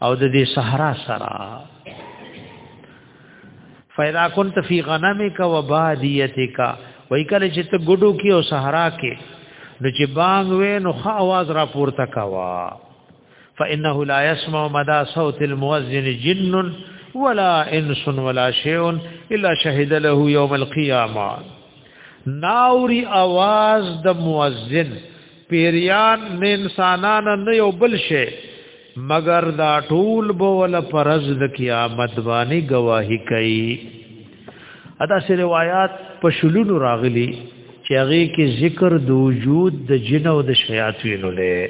او د دې صحرا سره فیدا كنت فی غنمک و بادیتک وای کله چې ته ګډو کې او صحرا کې نو چې بانګ وې نو خا आवाज را پورته کاوه فانه لا يسمع مدى صوت المؤذن جن ولا انس ولا شيء الا شهد له يوم القيامه ناوري आवाज د مؤذن پیریان نه انسانان نه یو بل شي مگر دا ټول بول پرز د قیامت باندې گواہی کوي ادا سه روایت په شلونو راغلي چې هغه کې ذکر د وجود د جن او د شیاطینو له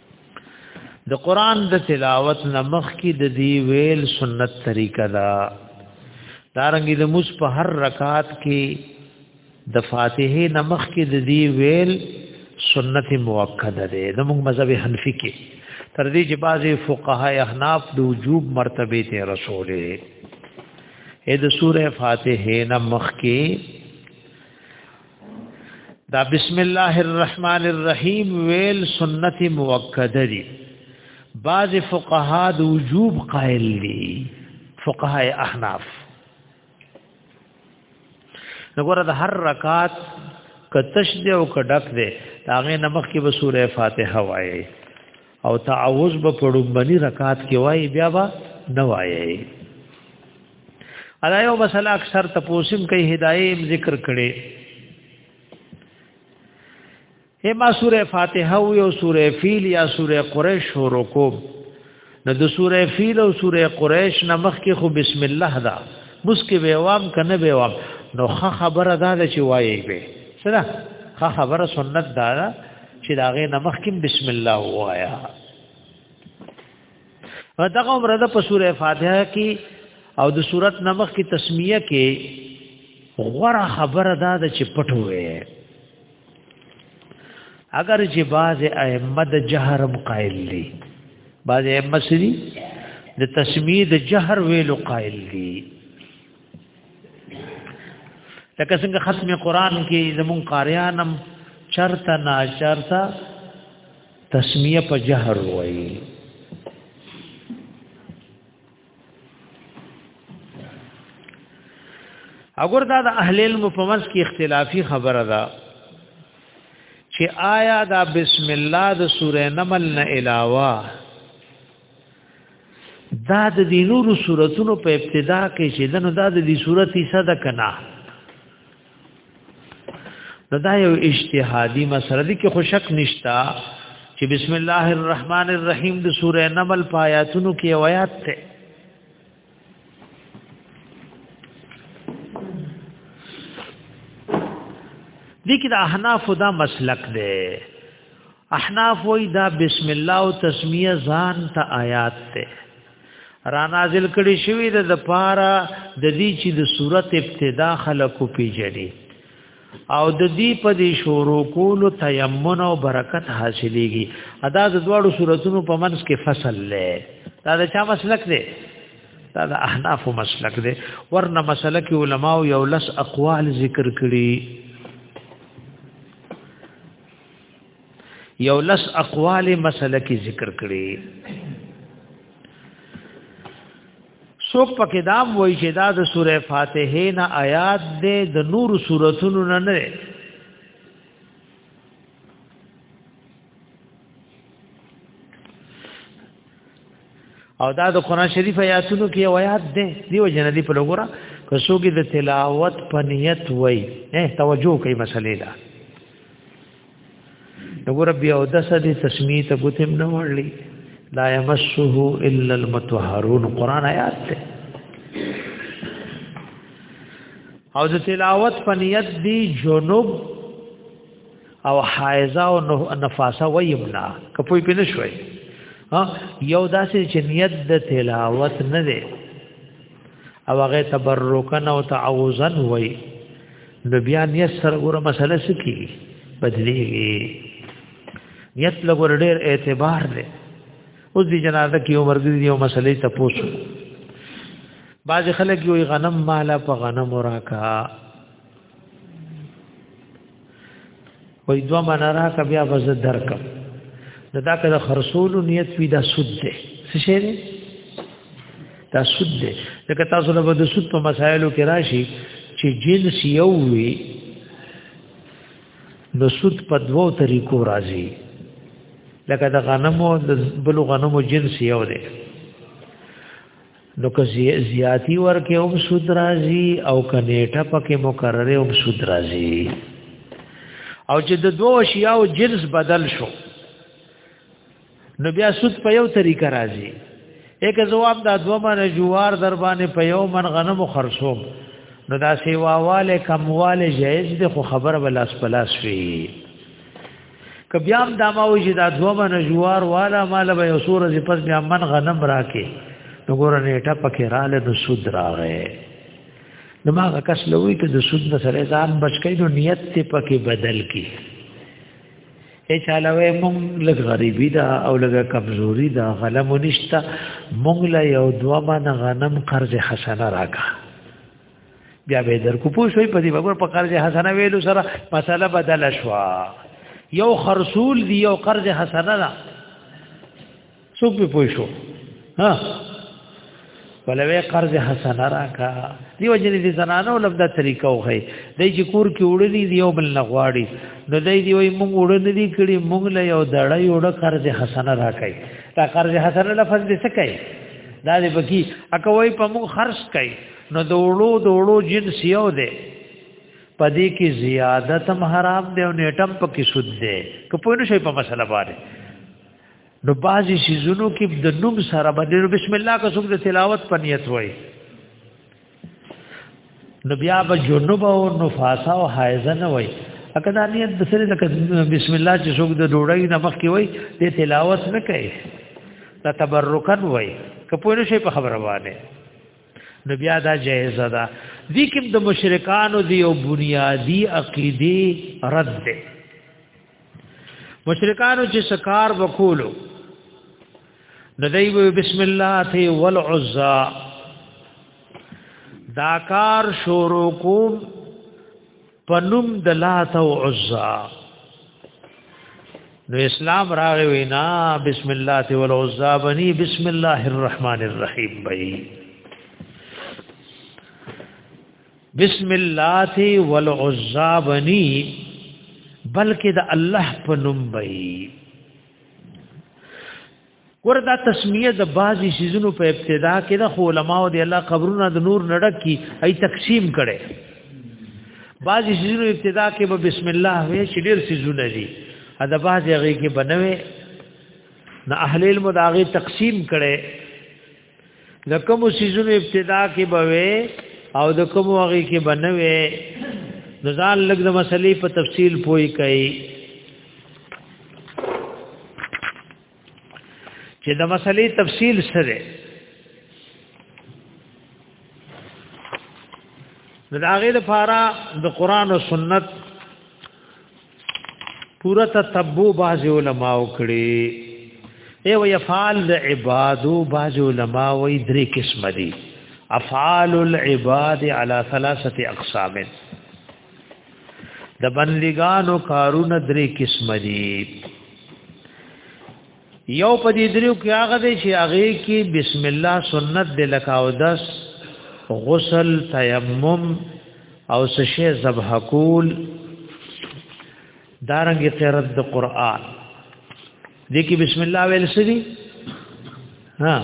د قران د تلاوت نمخ کې د دی ویل سنت طریقه دا دارنګي د مص په هر رکعات کې د فاتحه نمخ کې د دی ویل سنت موکده ده د موږ مذهب حنفي کې تر دې چې بعضي فقها احناف د وجوب مرتبه ته رسوله اې د سوره فاتحه نمخ کې دا بسم الله الرحمن الرحیم ویل سنت موکده دی بعض فقها د وجوب قائل دي فقهای احناف نګوره د هر رکعت کتش دی او کډک دی هغه نمخ کې به سوره فاتحه وایي او تعوذ به په ډومبني رکعات کې وای بیا به نه وایي ادا یو مسله اکثر تپوسم کوي هدايه ذکر کړي اما سوره فاتحه او یو سوره فیل یا سوره قریش شروع کو نو د سوره فیل او سوره قریش نمخ کې خو بسم الله دا مسکه به عوام کنه به عوام نو خبره دا چې وایي به سره خبره سنت دا چې دا غې نمخ کې بسم الله وایا دغه عمر ده په سوره فاتحه کې او د صورت نمخ کې تسمیه کې غوړه خبره ده چې پټو وي اگر چې باز احمد جهرم قائل دي باز احمد سری د تسمیه د جهر ویلو قائل دي لکه څنګه ختم قران کې زمون قاریانم چرته نا چرته تسمیه په جهر وایي اگر دا د اهل علم په منځ کې اختلافي خبره ده چې آیا دا بسم الله د سورې نمل نه علاوه دا د دې نورو صورتونو په ابتدا کې چې دنو دا د دې صورت حصہ ده کنا دا, دا یو اجتهادي مسله دي کې خوشک نشتا چې بسم الله الرحمن الرحیم د سوره نمل پایاتونو کې آیات ته دي کې د احناف دا مسلک دی احناف وای دا بسم الله او تسمیه ځان ته آیات ته را نازل کړي شوی د پاره د دې چې د صورت ابتدا خلقو پیجنې او د دې په دې شروع کولو تیمن او برکت حاصلېږي ادا د دواړو صورتونو په منځ کې فصل لې دا د چا مسلک دی دا د احناف مسلک دی ورنه مسله کې علما او یو لس اقوال ذکر کړي یو لس اقوال مسله کې ذکر کړي څوک پکې دام وایي چې دا د سوره فاتحه نه آیات دې د نور سوراتونو نه نه او دا د قران شریف آیاتونو کې یو آیات دی دیو جن دی په لګورا که څوګي د تلاوت په نیت وای نه توجه کوي مسلې ده نو رب یو د سدي تسمیه ته ګوتم نه وړلی لا يمسه الا المتطهرون قران آیات ته او د تلاوت په نیت دی جنوب او حایزه او نفاسه ویمنا کپوی پینې شوي ها یو داسې چې نیت د تلاوت نه دی او هغه تبرکن او تعوذن وای نو بیا نیت سره ګوره مسله څه کیږي بدلیږي نیت لګور ډېر اعتبار دی اوس دی جنازه کې عمر دې یو مسلې ته پوښتنه بعض خلک یو غنم مالا په غنم راکا وای دوا من راکا بیا بز درکم نو دا که د خرصول نیت وی دا سود دی څه شی دی دا سود دی لکه تاسو له د سود په مسایلو کې راشي چې جنس یو وي نو سود په دوو طریقو راځي لکه د غنمو د بلو غنمو جنس یو دی نو که زیاتی ورکه هم سود راځي او کنيټه پکې مقرره هم سود راځي او چې د دوه شیاو جنس بدل شو نو بیا سود په یو طریقه راځي یک جواب دا دوه من جوار در باندې په یو من غنم خرصوم نو دا سیواواله کمواله جایز دي خو خبره بلاس پلاس وی که بیا هم دا ما وجه دا دوه من جوار والا مال به یو سور زی پس بیا من غنم راکې نو ګور نیټه پکې رااله نو سود راغې نو ما کس لوي ته د سود نه سره ځان بچکې نو نیت ته پکې بدل کی ای چاله وې مونږ لږ غریبی دا او لږ کمزوري دا غلم نشتا مونږ له یو دوه من غنم قرض حسنه راکا بیا به در کو پوه شوي په دې وګور په قرض حسنه ویلو سره مسله بدله شوه یو خرصول دی یو قرض حسنه ده څوک به پوه شو ها ولوي قرض حسنه راکا دیو جن دي زنانو لبدا طریقه وخی دای چې کور کې وړلې دی یو بل نغواړي نو دای دی وای مونږ وړلې دي کړي مونږ له یو دړی وړ قرض حسنه راکای دا قرض حسنه لفظ دې څه کوي دا دې بکی اکوي په مونږ خرج کوي نو د وړو د وړو جنس یو دی پدې کې زیادت هم حرام دی او نیټم پکې سود دی که په نو شي په مسله باندې نو بعضی سيزونو کې د نوم سره باندې بسم الله کا څوک د تلاوت په نیت وای نو بیا به جنوب او نفاسا او حایزه نه وای اګه دا نیت د سره بسم الله چې څوک د ډوړی نه مخ کې وای د تلاوت نه کوي دا تبرکن وای که په نو شي په خبره باندې نو بیا دا جایز ده دي کوم د مشرکانو دی او بنیادی عقیدی رد ده مشرکانو چې سکار وکولو نو دی بسم الله ته والعزا دا کار شروع کوم پنوم د لات او عزا نو اسلام راغی وینا بسم الله تی ول عزا بنی بسم الله الرحمن الرحیم بی بسم الله تی ول عزا بنی بلکې د الله په نوم بی وردا تسمیه د بعضی سيزونو په ابتدا کې د علماء او د الله قبرونو د نور نډک کی ای تقسیم کړي بعضی سيزونو ابتدا کې به بسم الله وې چې ډېر سيزونه دي ا د بعضی هغه کې بنوي د اهل علم د هغه تقسیم کړي د کوم سيزونو ابتدا کې به وې او د کوم هغه کې بنوي نزال لګ د مسلې په تفصیل پوي کوي چې د مسلې تفصیل سره د هغه لپاره د قران او سنت پورا تتبو باز علماء کړي ای وی افعال د عبادو باز علماء وی درې قسم دي افعال العباد على ثلاثه اقسام د بندګانو کارونه درې قسم دي یو په دې درو کې هغه دی چې هغه کې بسم الله سنت د لکاو دس غسل تیمم او سشه ذبح کول دارنګ قرات د قران دې کې بسم الله ویل سړي ها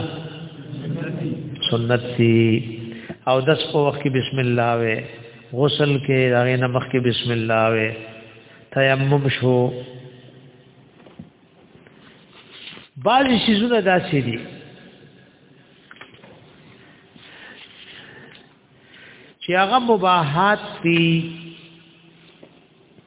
سنت سي او دس په وخت کې بسم الله وې غسل کې هغه نه مخ کې بسم الله وې تیمم شو بعضی شیزونه داسې دي چې هغه مباحات دي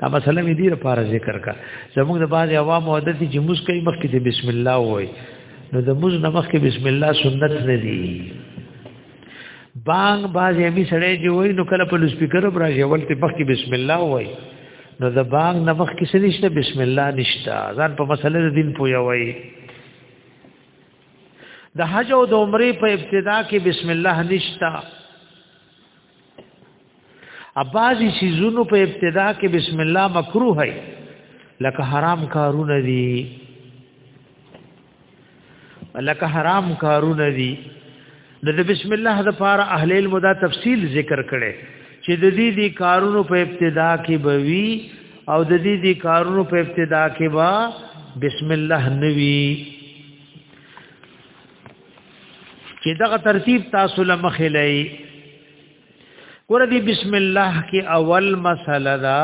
دا مسله مې دې لپاره ذکر کا زموږ د بعض عوام عادت چې موږ کوي مخکې ته بسم الله وای نو د موږ نه مخکې بسم الله سنت نه دی بانګ باز یې می سړی دی وای نو کله په سپیکر پر راځي ول ته مخکې بسم الله وای نو د بانګ نه مخکې څه نشته بسم الله نشته ځان په مسله د دین پویا وای د حج او د عمرې په ابتدا کې بسم الله نشته اباځي سيزونو په ابتدا کې بسم الله مکروه هي لکه حرام کارونه دي لکه حرام کارونه دي د بسم الله د پاره اهل علم دا تفصیل ذکر کړي چې د دې دي کارونو په ابتدا کې بوي او د دې دي کارونو په ابتدا کې با بسم الله نوي چې دغه ترتیب تاسو له مخې لای ګور دی بسم الله کې اول مسله دا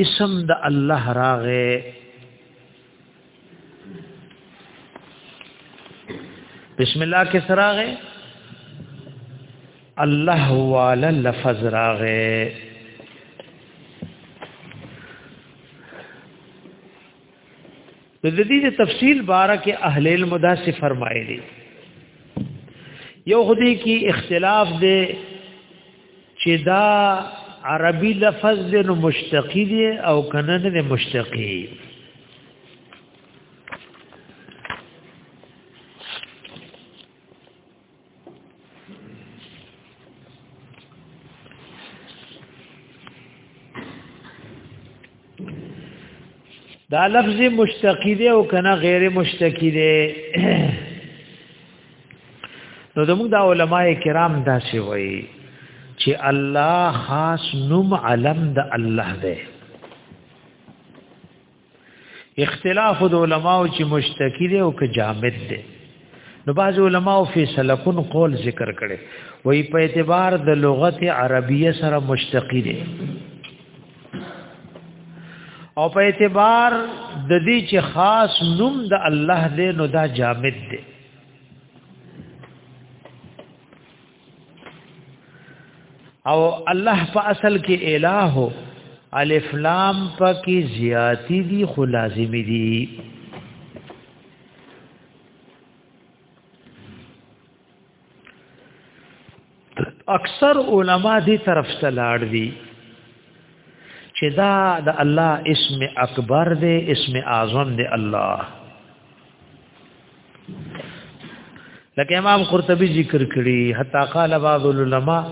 اسم د الله راغې بسم الله کې سراغه الله والا لفظ راغه نو د دې تفصیل باره کې اهل علم دا څه فرمایلی یو خدي کې اختلاف دی چې دا عربي لفظ دی نو مشتقی دی او کنه نه مشتقی دا لفظ مشتقی دی او کنه غیر مشتقی دی نو زموږ د علما کرام دا شی وایي چې الله خاص نوم علم د الله دی اختلاف د علماو چې مشتکی دی او که جامد دی نو بعض علماو فی سلکون قول ذکر کړي وای په اعتبار د لغت عربیه سره مشتقی دی او په اعتبار د دې چې خاص نوم د الله دی نو دا جامد دی او الله په اصل کې الہ الف لام پکې زیاتی دي خو لازمی دي اکثر علما دې طرف ته لاړ دي چې دا د الله اسم اکبر دی اسم اعظم دی الله لکه امام قرطبي ذکر کړي حتا قال بعض العلماء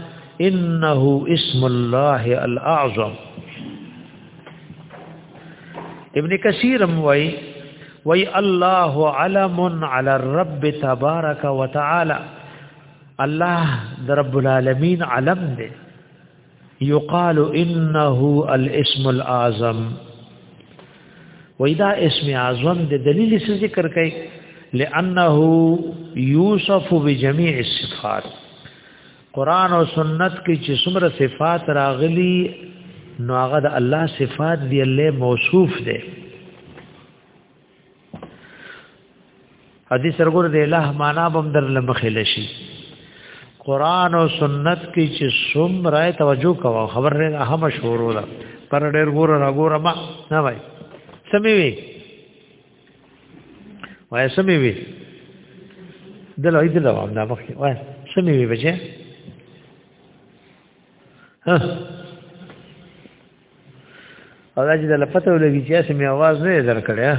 انه اسم الله الاعظم ابن کثیر موي وی الله علم على الرب تبارك وتعالى الله رب العالمین علم دی یقال انه الاسم الاعظم وېدا اسم اعظم د دلیل څخه ذکر کړي لانه یوصف بجميع الصفات قران او سنت کې چې څومره صفات راغلي نو هغه د الله صفات دی الله موصوف دی حدیث سرګور دی الله معنا بم در لمخې لشي قران او سنت کې چې سم راي توجه کوه خبر نه اهم شورو ده پر ډېر ګور را ګور ما نه وای سمې وي وای سمې وي دل اې دل وام نه مخې وای سمې وي بچي ها او دا چې د لپته ولګي چې سمې आवाज نه درکړې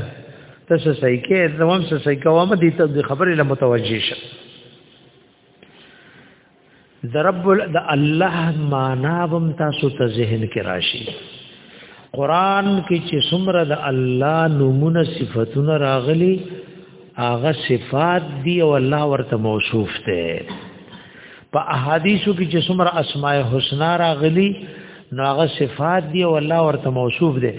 ته څه صحیح کې نو هم څه صحیح کوم دي ته د خبرې له متوجي شه د رب د الله معنا بم تاسو ته ذهن کې راشي قران کې چې څومره د الله نمونه صفاتونه راغلي هغه صفات دی او الله ورته موصوف دی په احادیثو کې چې څومره اسماء الحسنا راغلي نو هغه صفات دی او الله ورته موصوف دی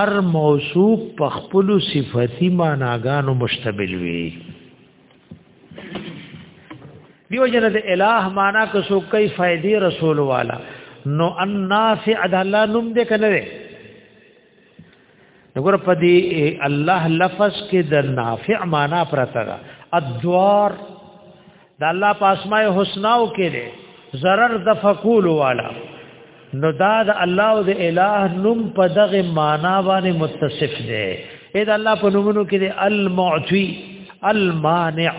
ار موصوف په خپل صفاتی معناګانو مشتمل وي دیو جن د الہ معنا که سو کوي فائدې رسول والا نو النافع د الله نوم دې کنه نګور په دې الله لفظ کې د نافع معنا پرته ده ادوار د الله په اسماء حسناو کې ده zarar د فقول والا نو دا د الله او د الٰه نوم په دغه معنا باندې متصف ده اې د الله په نومونو کې ده المعطي المانع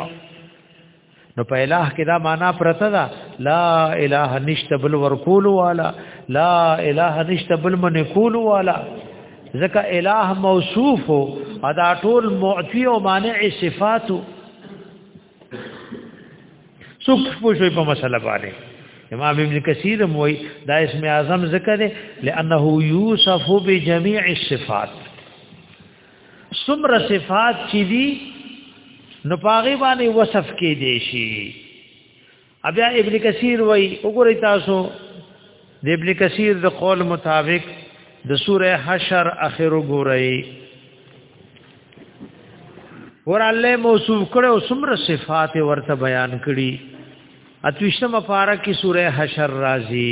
نو په الہ کې دا معنا پرته ده لا الہ نشته بل ورکول والا لا الہ نشته بل من کول والا ځکه الہ موصوف او دا ټول معطی او مانع صفات څوک پوښوي په مسله باندې امام ابن کثیر موي دا اسم اعظم ذکر لانه یوصف بجميع الصفات سمر صفات چې دي نو پاغي باندې وصف کې دي شي بیا ابن کثیر وای وګورئ تاسو د ابن کثیر د قول مطابق د سوره حشر اخر وګورئ ور الله موصوف کړو سمر صفات ورته بیان کړي اتوشتم پارا کی سوره حشر راځي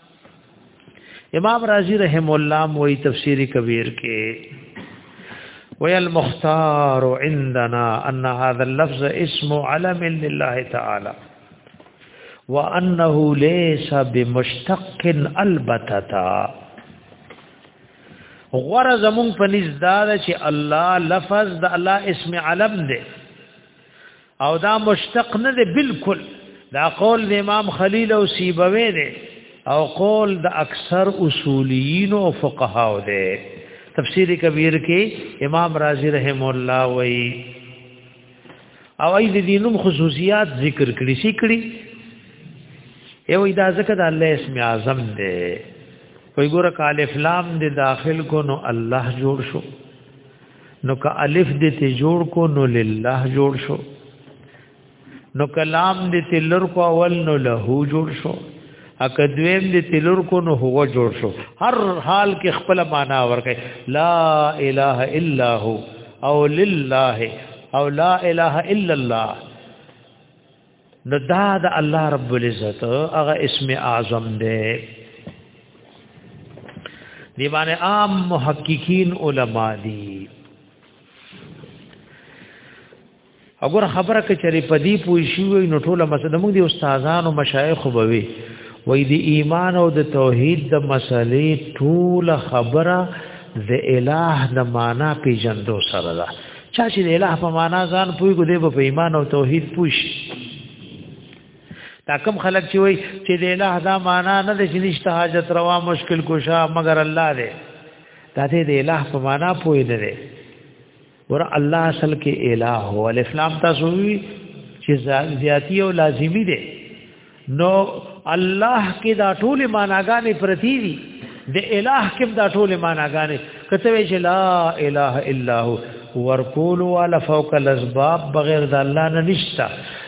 امام رازی رحم الله موي تفسیری کبیر کې وی المختار عندنا ان هذا اللفظ اسم علم لله تعالی وانه ليس بمشتق البتتا غره زمون پنځ دا چې الله لفظ د الله اسم علم دی او دا مشتق نه دی بالکل دا قول د امام خلیل او سیبوی دی او قول د اکثر اصولیین او فقهاو دی تفسیر کبیر کې امام رازی رحم الله وی او ای د دینم خصوصیات ذکر کړي سی کړي یو دا ځکه د الله اسم اعظم دی وی ګوره کالف لام دی داخل کو نو الله جوړ شو نو که الف دې ته جوړ کو نو لله جوړ شو نو کلام دې ته لور کو اول نو له جوړ شو اک دویم دې ته لور کو نو هو جوړ شو هر حال کې خپل معنا ورکړي لا اله الا هو او لله او لا اله الا الله نو دا د الله رب العزت هغه اسم اعظم دی دی باندې عام محققین علما دي اگر خبره کې چری پدی پوي شي نو ټول مسله موږ دي استادانو مشایخ وبوي وې دی ایمان او د توحید د مسلې ټول خبره د الٰه د معنا پیجندو سره ده چا چې د الہ په معنا ځان پوي کو دی په ایمان او توحید پوښ دا کم خلک چې وای چې د الہ دا معنا نه د شنشت حاجت روا مشکل کوشا مگر الله دی دا دې د الہ په معنا پوي نه دی ور الله اصل کې الہ هو الف لام تاسو چې زیاتی او لازمی دی نو الله کې دا ټول معناګانې پرتی دي د الٰه کې دا ټول معناګانې کته وی چې لا الٰه الا هو ورکول ولا فوق الاسباب بغیر د الله نه نشتا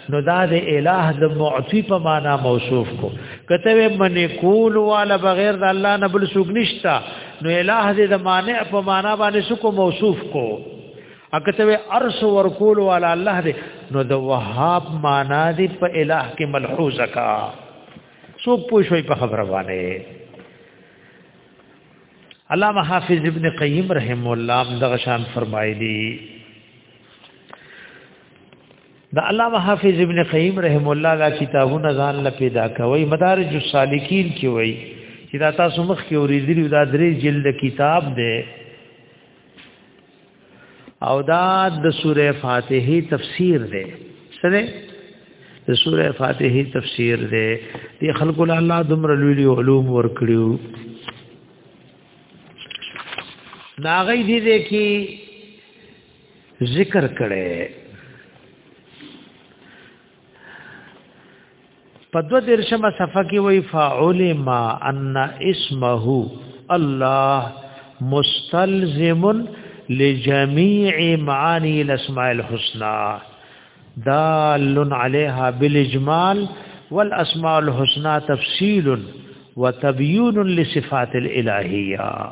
نو دا د الٰه د معطی په معنا موصوف کو کته وی من کول ولا بغیر د الله نه بل سوق نشتا نو الٰه د مانع په معنا باندې سکو موصوف کو اګه ته ارس ورکول والا الله دې نو د وهاب معنا دې په الٰه کې ملحوظه کا څوک پوښوي په خبره باندې علامه حافظ ابن قیم رحم الله دغه شان فرمایلی د علامه حافظ ابن قیم رحم الله دا کتابونه ځان له پیدا کوي مدارج السالکین کې وایي چې دا تاسو مخ کې اوریدلی دا درې جلد کتاب دی او دا د سوره فاتحه تفسیر دی سره د سوره فاتحه تفسیر دی دی خلق الله دمر لوی علوم ور کړیو ناغی دی دی کی ذکر کړي په دو درشمه صفه کې وای فاعل ما ان اسمه الله مستلزم لجميع معاني الاسماء الحسنى دال عليها بالاجمال والاسماء الحسنى تفصيل وتبيين لصفات الالهيه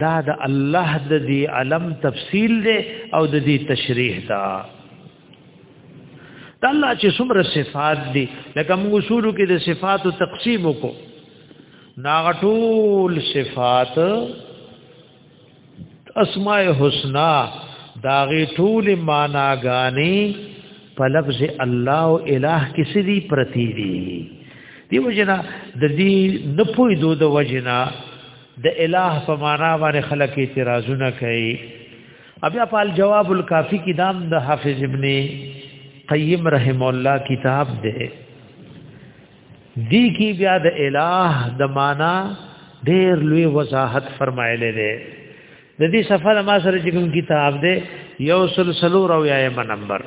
دا د الله د دی علم تفصیل دی او د دی تشریح دا د الله چې څومره صفات دي لکه موږ اصول کې د صفاتو تقسیم وکړو ناغټول صفات اسماء الحسنا داغه ټول معناګانی په لفظ الله او الہ کې سړي پرتی دي دی وجنا د دې نه پوي دو د وجنا د الٰه په معنا باندې خلک اعتراضونه کوي بیا په جواب الکافی کې دام د حافظ ابن قیم رحم الله کتاب دی دی کی بیا د الٰه د معنا ډیر لوی وضاحت فرمایلی دی د دې سفر ما سره چې کوم کتاب دی یو سلسله راو یا نمبر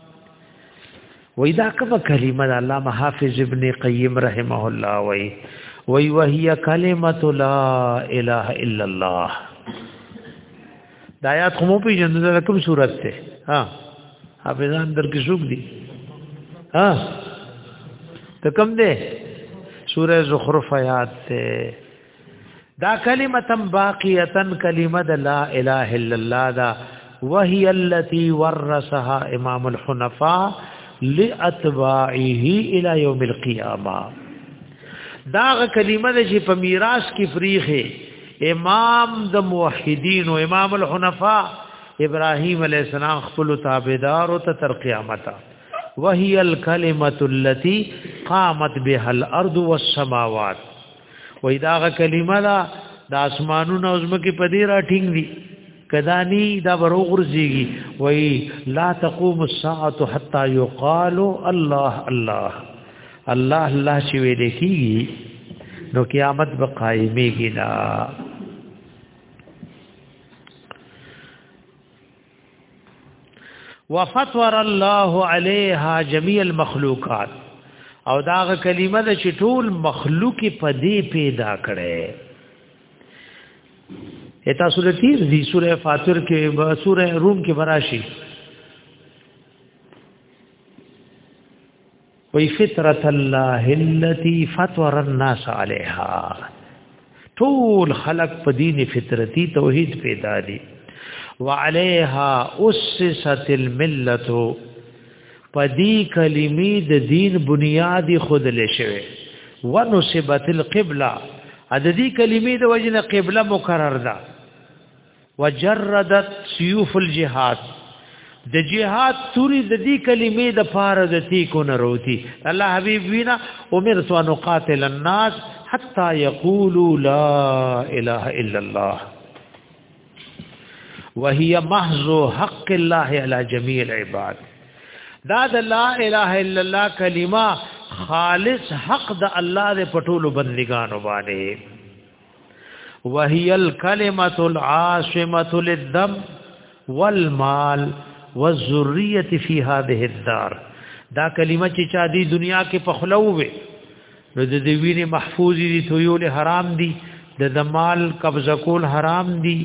وای دا کومه کلمه ده علامه حافظ ابن قیم رحمه الله وای وای وهي کلمۃ لا اله الا الله دا آیات کومو په جند ده کوم صورت ته ها حافظان در کې شوق دي ها ته کوم ده سوره زخرف آیات ته دا کلمه باقیه کلمه د لا اله الا الله دا وهي التي ورثها امام الحنفاء لاتباعه الى يوم القيامه دا کلمه د چې په میراث کې فریخه امام د موحدین او امام الحنفاء ابراهيم عليه السلام خپل تابعدار او تر قیامت وهي الكلمه التي قامت بها الارض والسماوات وای دا غ کلمه دا د اسمانونو او زمکه په دې را ټینګ دي کدانی دا برو غرزیږي وای لا تقوم الساعه حتا یقال الله الله الله الله چې وې دي نو قیامت به قائمېږي نه وفطر الله عليها جميع المخلوقات او داغه کلمه د چټول مخلوق په دې پیدا کړي اته سورې تیر دي سورې فاطر کې سورې روم کې براشي وی فطرت الله التي فطر الناس عليها ټول خلق په دین فطرتي توحید پیدا دي وعليها اسست الملت پدی کلمی د دین بنیادی خود لشوه ونسبت القبلة د دې کلمې د وجنه قبله مقرر ده وجردت سيوف الجهاد د جهاد توري د دې کلمې د پاره د تی کو نه روتی الله حبيب وینا عمر سو نو قاتل الناس حتا یقولوا لا اله الا الله وهي محض حق الله على جميع العباد دا د لا اله الا الله کلمه خالص حق د الله د پټولو بندګانو باندې وهي الكلمه العاصمه للدم والمال والذريه في هذه الدار دا کلمه چې چا دی دنیا کې پخلووي نو د دې وینې محفوظ دي تویول حرام دي د دمال قبضه کول حرام دي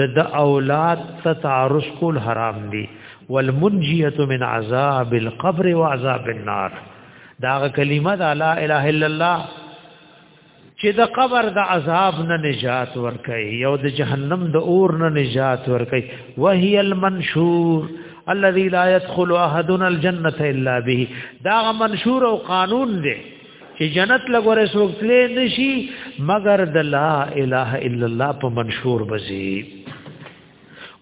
د د اولاد ته تعرض کول حرام دي والمنجيه من عذاب القبر وعذاب النار دا کلمه دا لا اله الا الله چې د قبر د عذاب نه نجات ورکړي او د جهنم د اور نه نجات ورکړي وهي المنشور الذي لا يدخل احدنا الجنه الا به دا منشور او قانون دی چې جنت لګوره سوکتلې نشي مگر د لا اله الا الله په منشور بزي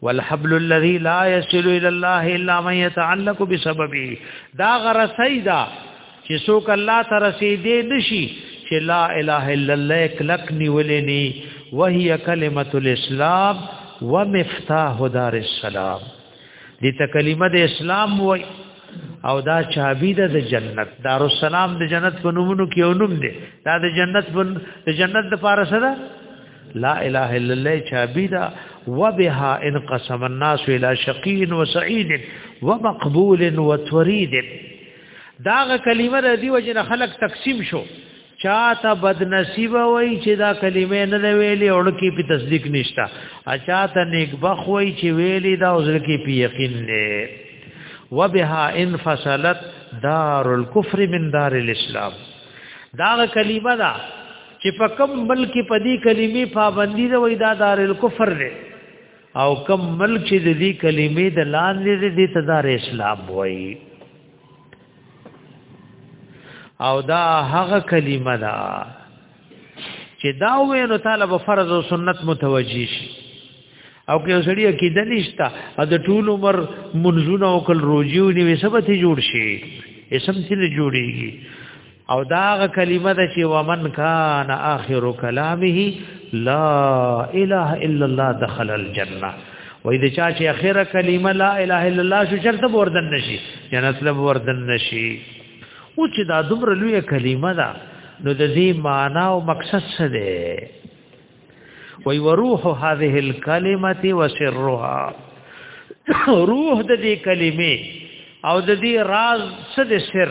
والحبل الذي لا يصل الى الله الا من يتعلق بسببه دا غرسیدا چې څوک الله ته رسیدې نشي چې لا اله الا الله کلک نیولې ني وهي کلمه الاسلام ومفتاح دار السلام دې ته کلمه د اسلام وای او دا چابی ده د جنت دار السلام د جنت په نومونو کې اونم دي دا د جنت په د جنت د پارسه ده لا اله الا الله چابی دا وبها ان قسم الناس الى شقي وسعيد ومقبول وتريد داغه کلمه د دی وجنه خلق تقسیم شو چاته بد نصیب وای چې دا کلمه نه ویلې او کې په تصدیق نشتا اچاته نیک بخ وای چې ویلې دا اوس کې په یقین نه وبها انفصلت دار الكفر من دار الاسلام دا کلمه دا چې په کم ملک په دې کلمې پابندي ده وای دا دار الکفر دی او کم ملک چې د دې کلمې د لاندې دی د تدار اسلام وای او دا هغه کلمه ده چې دا وینو طالب فرض او سنت متوجي شي او که سړی عقیده نشتا او د ټول عمر منځونه او کل روزي ونی وسبته جوړ شي اسم سره جوړيږي او داغه کلمه ده چې ومن کان اخر کلامه لا اله الا الله دخل الجنه وای د چا چې اخره کلمه لا اله الا الله شو چرته وردن نشي جنت له وردن نشي او چې دا دومره لوی کلمه ده نو د دې معنا او مقصد څه دی وای وروح هذه الكلمه وسرها روح د دې کلمې او د دې راز څه دی سر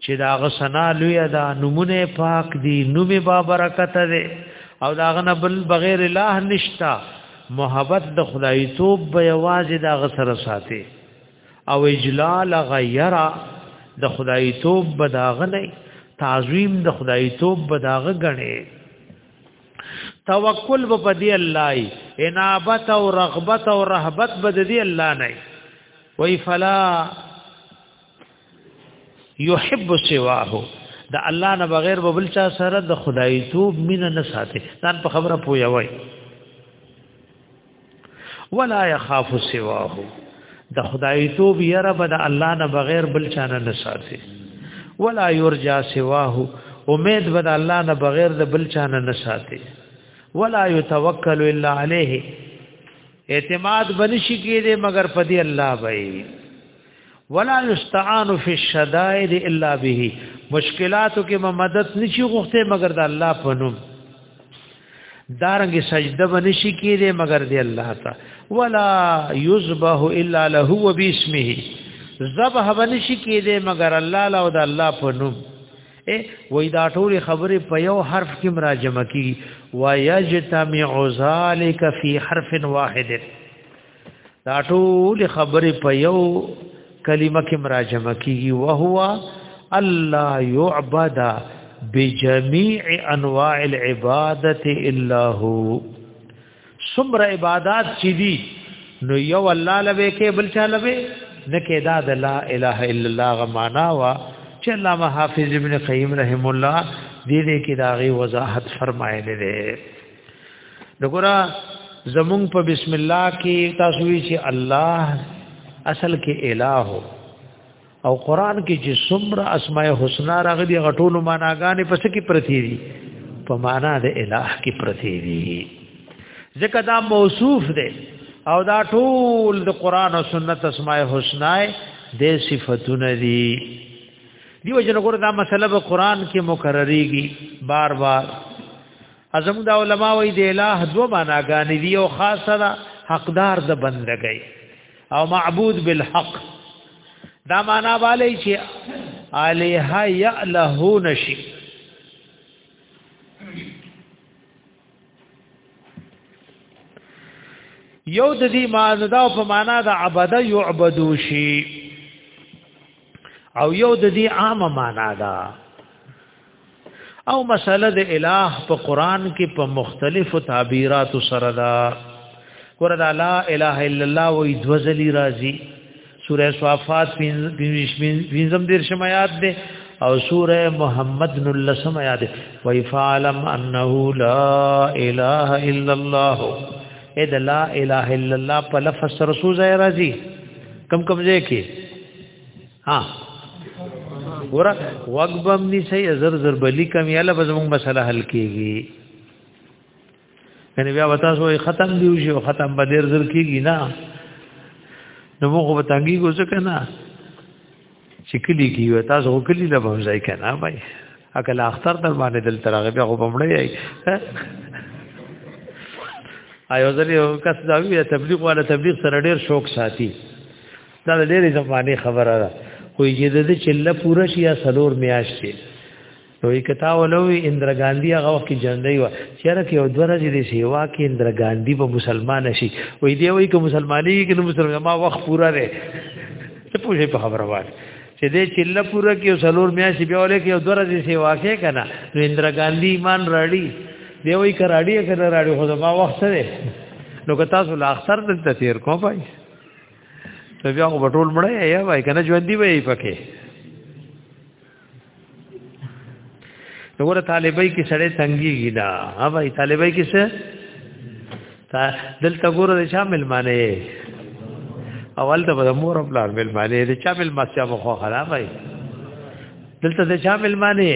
چې دا غسنا لوی دا نمونه پاک دی نومه با برکت ده او دا غنه بل بغیر الله نشتا محبت د خدای توب به आवाज دا غسر ساتي او اجلال غیر د خدای توب به دا غنه تعظیم د خدای توب به دا غنه توکل به پدی الله انابت او رغبت او رهبت به دی الله نه وی فلا یحب سواه د الله نه بغیر به بل چا سره د خدای توب مینه نه ساتي ځان په خبره پوي وای ولا يخاف سواه د خدای توب یره به د الله نه بغیر بل چا نه ساتي ولا يرجى سواه امید به د الله نه بغیر د بل چا نه ساتي ولا يتوکل الا عليه اعتماد بنشي کېده مگر په دې الله به ولا یستعان فی الشدائد الا به مشکلاتو کې ما مدد نشي غوښته مگر د الله په نوم دارنګ سجده بنشي کېده مگر دی الله تا ولا یذبح الا له و باسمه ذبح بنشي کېده مگر الله له او د الله په نوم اے وای دا ټول خبره په یو حرف کې مراجمه کی و یجتمع ذالک فی حرف واحد دا ټول خبرې په یو کلمه کې مراجمه کیږي او هو الله يعبد بجميع انواع العباده الا هو سمر عبادت چې دي نو یو الله لوي کې بل چا لوي نه کې دا د لا اله الا الله غمانا وا چې علامه حافظ ابن قیم رحم الله دې دې کې داغي وضاحت فرمایلی دی دغورا زمون په بسم الله کې تاسو وی چې الله اصل کې الہ او قران کې چې څومره اسماء الحسنا راغلي غټول معناګانې پس کې پرتی دي په معنا د الہ کې پرتی دي ځکه دا موصوف دی او دا ټول د قران او سنت اسماء الحسنا د صفاتونه دي دیو جن ګور دا مسله په قران کې مکرریږي بار بار ازم دا علما وی د الہ دو معناګانې دی او خاصه ده حقدار د بندګۍ او معبود بالحق دا معنا والے چې الہ یله نشی یو د دې معنی دا په معنا د عبد یعبدو شی او یو د دې عامه معنا ده او مسله د الٰه په قران کې په مختلفو تعبیراتو سره ده وردا لا اله الا الله وې دوزلی راځي سوره صافات پنځم دیر شمایات ده او سوره محمد نل سمایات ده وای فعلم انه لا اله الا الله اذا لا اله الا الله په لفظ رسول زای راځي کم کم ځای کې ها ګور وقبم ني سي زر زر بلی کم یاله بزمون مسله حل کیږي یعنی بیا وتا سو ختم دی شي ختم به ډیر زر کیږي نه نو موږ په تنګي کو څه کنه چې کلی کی وتا سو کلی له بم ځای کنه بای اکل اختر در باندې دل ترغه بیا خو بمړی ای ایو ځلې کس دا وی تبلیغ والا تبلیغ سره ډیر شوق ساتي دا د ډېرې زمانه خبره ده خو یې د دې چې له پوره شي یا سلور میاش شي نو یې کتا ولوي اندرا ګاندی هغه وخت ژوندۍ و چیرې کې او دوه ورځې د سیوا کې اندرا ګاندی به مسلمان شي وې دی وایي چې مسلمانۍ کې نو مسلمان ما وخت پوره دی څه پوښي په خبره وایي چې دې چې له پوره کې سلور میاش بیا ولې کې او دوه ورځې سیوا کې کنه نو اندرا ګاندی ایمان راړي دی وایي کراړي کراړي خو ما وخت سره نو که تاسو لا اختر دلته تیر کوم پای نو بیا خو ټول مړ یا وای کنه ژوند دی وای پکې نو ور طالبای کې سړې څنګهږي دا ها وای طالبای کې څه تا دلته ګوره د شامل معنی اول ته به مور خپل مل معنی د شامل مسیا مخ خراب وای دلته د شامل معنی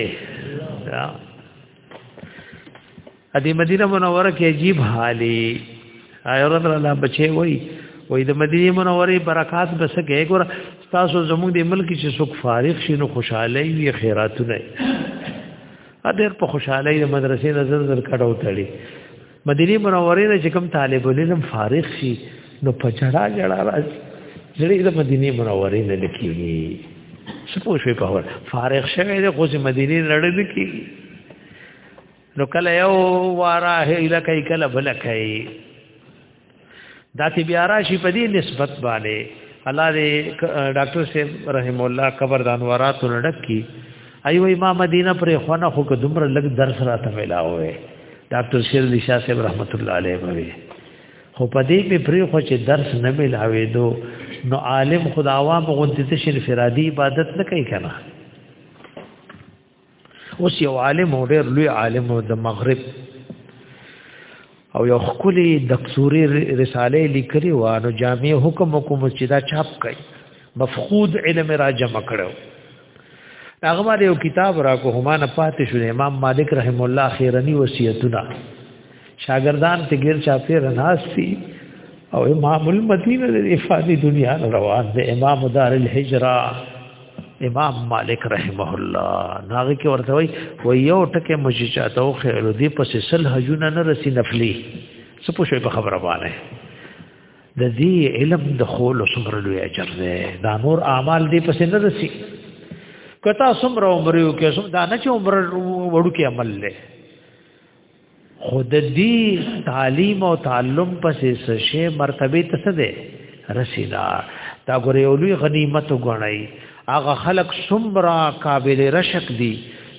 ا دې مدینه منوره کې عجیب حالي ایرت الله بچي وای وای د مدینه منورې برکات بس کې ګور تاسو زموږ د ملک چې څوک فارغ شي نو خوشاله وي خیراتونه ا دې په خوشاله د مدرسې نظر در کډو تړي مدینه منورې نه چې کوم طالب علم فارغ شي نو په جړه جړه راځي زړه د مدینه منورې نه لکېږي څه پوه شوي په فارغ شوی د غوځ مدینه لړل کېږي نو کله یو واره هیله کوي کله بل کوي دا تی بیا راشي په دې نسبت باندې الله دې ډاکټر صاحب رحم الله قبر د انوارات لړک کی ایو ما مدینه پر خونه خو که دومره لګ درس راته ملاوي ډاکټر شیر علی شاه صاحب رحمت الله علیه وی خو په دې په پری خو چې درس نه ملاوي دو نو عالم خداوا مغنتی ته شین فرادی عبادت نه کوي کنه اوس یو عالم او ډېر لوی عالم د مغرب او یو خولي دکتوري رساله لیکلي و نو جامع حکم کوم چې دا چاپ کړي مفقود علم را جمع کړو هغه باندې یو کتاب را کو همانه پاتې شو امام مالک رحم الله خیرنی وصیتونه شاګردان ته غیر چاپیر ناشتي او امام المدینه د افادی دنیا روان دی امام دار الهجره امام مالک رحمه الله ناغه کې ورته وای و یو ټکه مجچاته او خیر دی پس سل حجونه نه رسی نفلی څه پوښي په خبره باندې د دې علم د خول سمر لوی اجر دی دا نور اعمال دی پس نه رسی کتا سمر عمر یو کې سم دا نه چې عمر وړو کې عمل له خود دې تعلیم او تعلم پسې سشه مرتبه ته څه ده رسیدا دا ګورې اولوی غنیمت وګڼي هغه خلق سمرا قابل رشک دي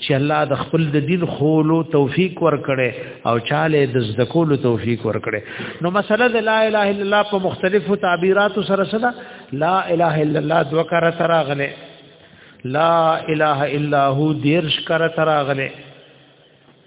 چې الله د خپل د دین خولو توفیق ورکړي او چاله د زده کولو توفیق ورکړي نو مسله د لا اله الا الله په مختلفو تعبیراتو سره سره لا اله الا الله دوه کر تراغله لا اله الا هو دیرش کر تراغله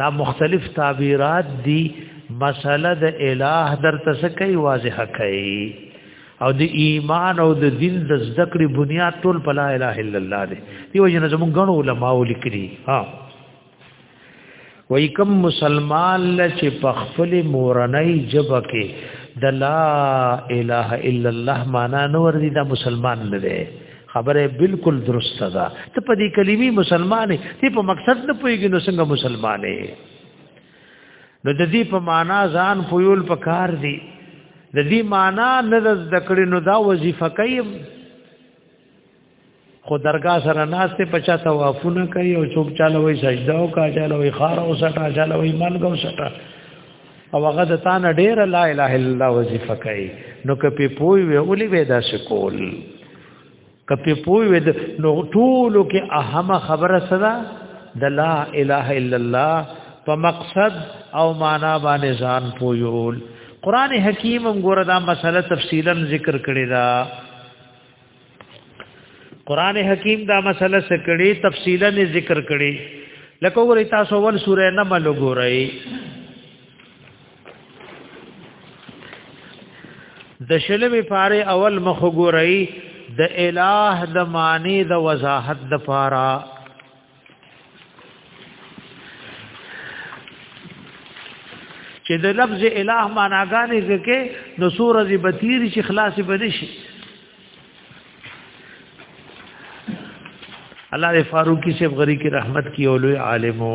دا مختلف تعبیرات دي مسله د الٰه در تسکي واضح کوي او د ایمان او د دین د زده کړې بنیاد ټول په لا اله الا الله دی دیو جن زمون غنو علماء لیکلي ها وای کوم مسلمان چې په خپل مورنۍ جبه کې د لا اله الا الله معنا نور دي دا مسلمان نه دی خبره بالکل درسته ده ته په دې کلمي مسلمانې ته په مقصد نه پويږي نو څنګه مسلمانې نو د دې په معنا ځان پویول پکار دی د دې معنا نه د ذکر نو دا وظیفه کوي خو درگاه سره ناس ته پچا توافونه کوي او چوک چاله وي سجده او کا چاله وي خار او سټا چاله وي مالګو سټا او هغه د تا نه ډېره لا اله الا الله وظیفه کوي نو که په پوي وي اولي به دا شکول که په پوي وي نو ټولو کې اهمه خبره صدا د لا اله الا الله په مقصد او معنا باندې ځان پویول قران حکیم هم ګوره دا مسله تفصیلا ذکر کړی دا قران حکیم دا مسله سکړي تفصیلا ذکر کړي لکه ورې تاسو ول سورې نه مل ګورئ د شلمې پاره اول مخ ګورئ د الٰه د معنی د وضاحت د پاره چې د لفظ الہ معناګانې ځکه د سورې دی بتیر چې خلاص بنشي الله دې فاروقي صاحب غری کی رحمت کی اولوی عالمو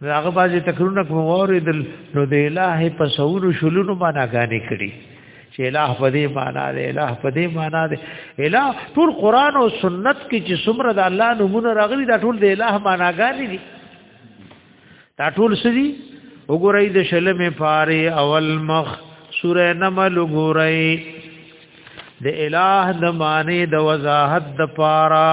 هغه باندې تکرونه کوم اوریدل نو د الٰه په سور شلونو معنا غانې کړي چې الٰه په دې معنا دی الٰه په دې معنا دی الٰه ټول قران او سنت کې چې څومره د الله نمونه راغلي دا ټول د الٰه معنا غانې دي دا ټول سړي وګورئ د شلمې فارې اول مخ سوره نمل وګورئ د الٰه د معنی د وضاحت د پاره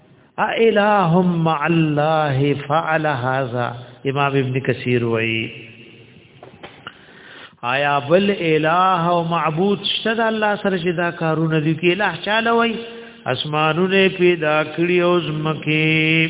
اله مع الله فعل هذا امام ابن کثیر وای آیا بل اله او معبود شته د الله سره چې دا کارونه دي کې اله چاله وای اسمانونه پیدا کړی او زمکه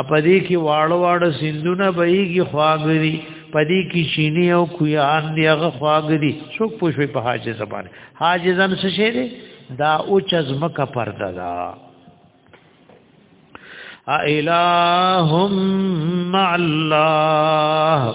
اپدې کې واړو واړو سندونه بهيږي خواګري پدې کې چيني او کويان دی هغه خواګري څوک پوښوي په حاجه زبان حاجه زم څه شي دی دا اوچ زمکه پرده دا الہم مع الله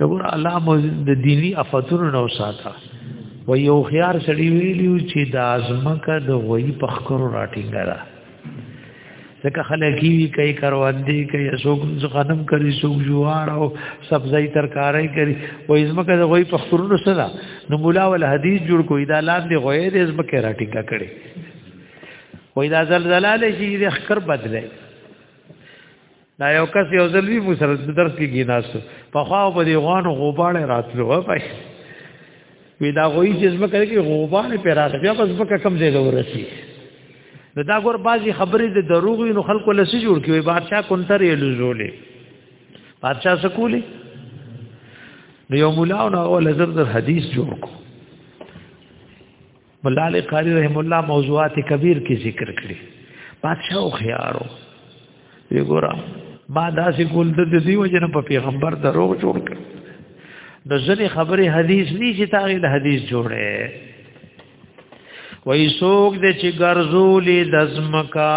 دغه الله مو د دینی افتونو نو ساته و یو خيار سړی ویلیو چې د ازمکه د وای په خکرو راټینګه ده ځکه خلک یې کوي کاروندې کوي څوک غنم کوي څوک جوار او سبزی ترکارای کوي و ازمکه د وای په خکرو سره نو مولا ول حدیث جوړ کوی دا لاندې غوې د ازمکه راټینګه کړي وای دا زلزلہ لشي د خکر بدله دا یو کس یو ځل وی مو سره درس کې ګیناس په خوا په دی غوان غوباله راتلو و پای وی دا غوی چې زما کوي کې غوباله پر راځي بیا بس بکه کم ځای له ورسی نو دا ګور بازي خبرې د دروغ نو خلکو لسی جوړ کیوي بادشاہ کونتر یې لزولې بادشاہ سکولې نو یو مولا او اول زر حدیث جوړ کو مولا علی قاری رحم الله موضوعات کبیر کې ذکر کړی بادشاہ او خيارو وی ګورم ما داسې ګول د دې وجنه په پیغمبر دروغ جوړ کړ د ځنې خبرې حدیث نه چې تاغه د حدیث جوړه وای سوک دې چې ګرځولې د زمکا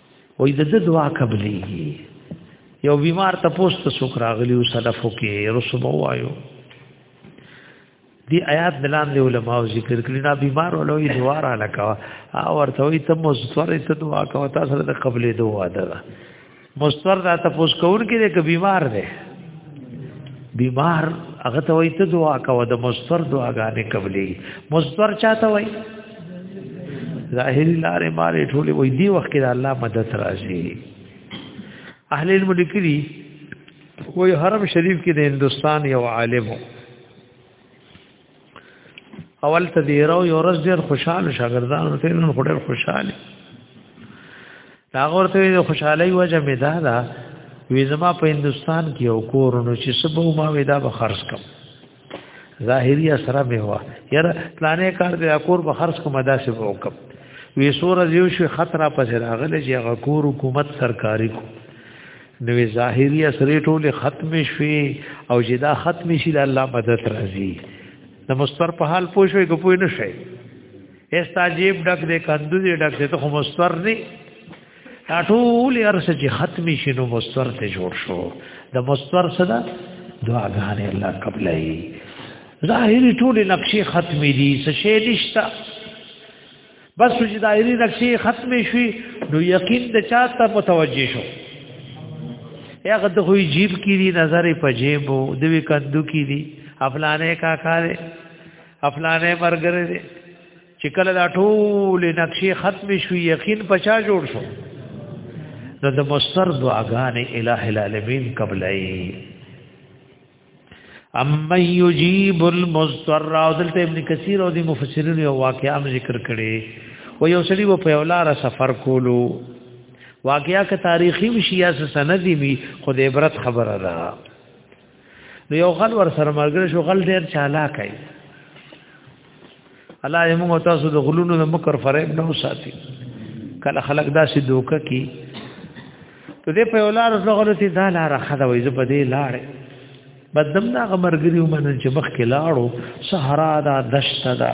وای د د دعا قبلېږي یو بیمار ته پوسټ سوک راغلی او صدف کې رسوب وایو دی آیات دلان دی علماء ذکر کړی دا بیمار ولوي دعا را لکا او ورته وي ته مستور ته دعا کوي تاسو سره د قبلې دعا ده مستور دا تاسو کوون کې د بیمار دی بیمار هغه ته وي ته دعا کوي د مستور دعاګانې قبلې مستور چاته وي ظاهری لارې مارې ټولې وې دی وخت کې د الله مدد راځي اهل علم لیکلي وې حرم شریف کې د هندستان یو عالم اول ته دی راو یو ورځ ډېر خوشاله شاګردان ته نن ډېر خوشاله دا ورته د خوشحالي وجه مې دا ده وې زما په هندستان کې یو کور نو چې سبو ما وې دا به خرج کوم ظاهری اسره به هوا یار پلانې کار دی اکور به خرج کوم ادا شي وکم وی سور یو شي خطر پس راغله چې غکور حکومت سرکاري کو نو ظاهری اسره ټول ختم شي او چې دا ختم شي الله مدد راځي د مستر په حال پوښوي کو پوي نه شي استاجیب ډک دې کندو دې ډک دې ته مستر نه دا ټول ارسه چې ختم شي نو مستور ته جوړ شو د مستور صدا دعاګانې الله قبلای ظاهری ټول نقشې ختم دي څه شي نشتا بس چې ظاهری نقشې ختم شي نو یقین د چا ته متوجه شو هغه د خوې جیب کې دي نظر په جیب او د وی کندو کې دي افلانې کا کارې افلانې مرګره دي چې کله دا ټول نقشې ختم شو یقین پچا جوړ شو نو د مستر دعاګانې الٰه العالمین قبلای اما یجیب المستر او دلته ابن کثیر او د مفسرین یو واقعا ذکر کړي و یو سړي په یولار سفر کولو واقعا که تاریخي وشي یا سندي وي خو د عبرت خبره ده نو یو غل ور سره مرګره شو غل ډیر چالاک دی الله یې موږ تاسو د غلونو د مکر فریب نه وساتي کله خلک داسې دوکه کی ته دې په ولار زغلتي دا لار خدا وې زه په دې لاړې بدم دا غمرګری ومنل چې مخ کې لاړو صحرا دا دشت دا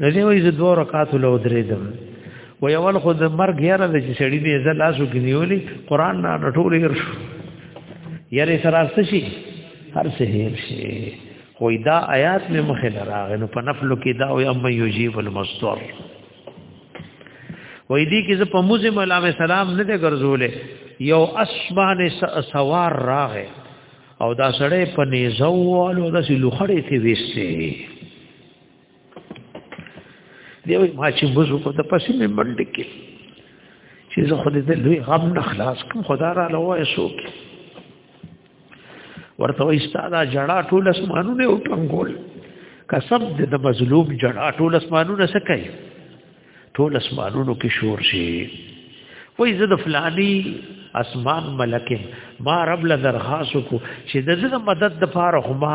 نو دی وایي زه دوه رکعاتو له ودرېدم و یول خو د مرګ یاره د چې سړی دی زه لاسو کې نیولې قران نه ټول هیر شو یاره سراسته شي هر څه هیر شي خو دا آیات مې مخې لراغې نو په نفلو کې دا او اما یجیب المستور وې دې کې زه په موزه مولا علیہ السلام نه دې ګرځولې یو اسمان سوار راغې او دا سړې په نيزو والو د سلوخړې ته وېسته دی وای ما چې وزو کو د پسې مې منډه کې چې زه خو دې لوی غم نه خلاص کوم خدا را لوای شو ورته وای استاد جړه ټول اسمانونه او ټنګول کسب دې د مظلوم جړه ټول اسمانونه سکای ټول اسمانونو کې شور شي وای زه د فلانی اسمان ملکم ما رب له درخواست کو چې د دې مدد د پاره هما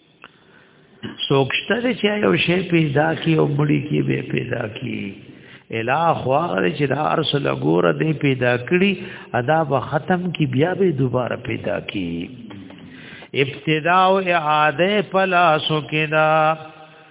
سوکشته چې یو شی پیدا کی او مړی کی به پیدا کی الا خوار چې دا ارس لګور دې پیدا کړي ادا به ختم کی بیا به دوباره پیدا کی ابتدا او اعاده پلاسو کې دا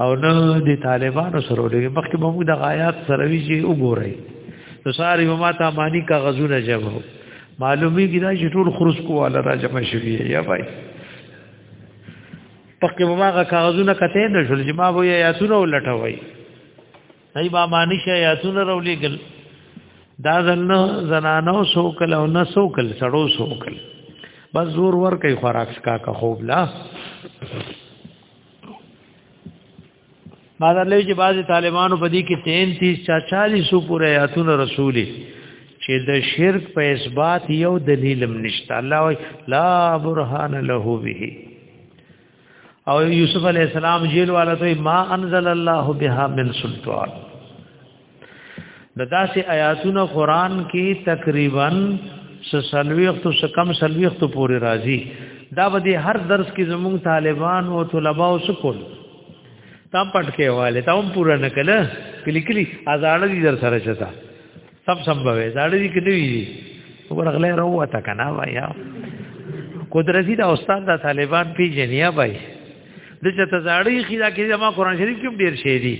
او نه د طالبانو سره ولګي مخکې به موږ د غایات سره وی چې وګورئ نو ساری به ما ته مانی کاغذونه جمع معلومی کی دا چې ټول خرص کواله را جمع شوی یا بای پکې ما کاغذونه کته نه شول چې ما به یا سونه ولټوي دای با معنی شیاتون رولی گل دا زن زنانو سوکل او نه سوکل سړو سوکل بس زور ور کوي خوراک کا کا خوب لا ما درلې چې بعضي طالبانو په دې کې 33 چا 40 سو پورې آیاتونه رسولي چې د شرک په اثبات یو دلیلم نشته الله وای لا برهان له به او یوسف علی السلام جیل والا ته ما انزل الله بها من سلطان د داسې آیاتونو قران کې تقریبا سلويخت او کم سلويخت پورې راځي دا به د هر درس کې زموږ طالبان او طلبه او سکول تام پټ کې والے تام پورا نکله کلی کلی آزاد دي در سره چتا سم سم به زړه دي کړی وي ورغله راوته کنه وایا قدرتی دا استاد دا طالبان پی جنیا بای د چې ته زړی خیدا کې ما قران شریف کې ډیر شی دي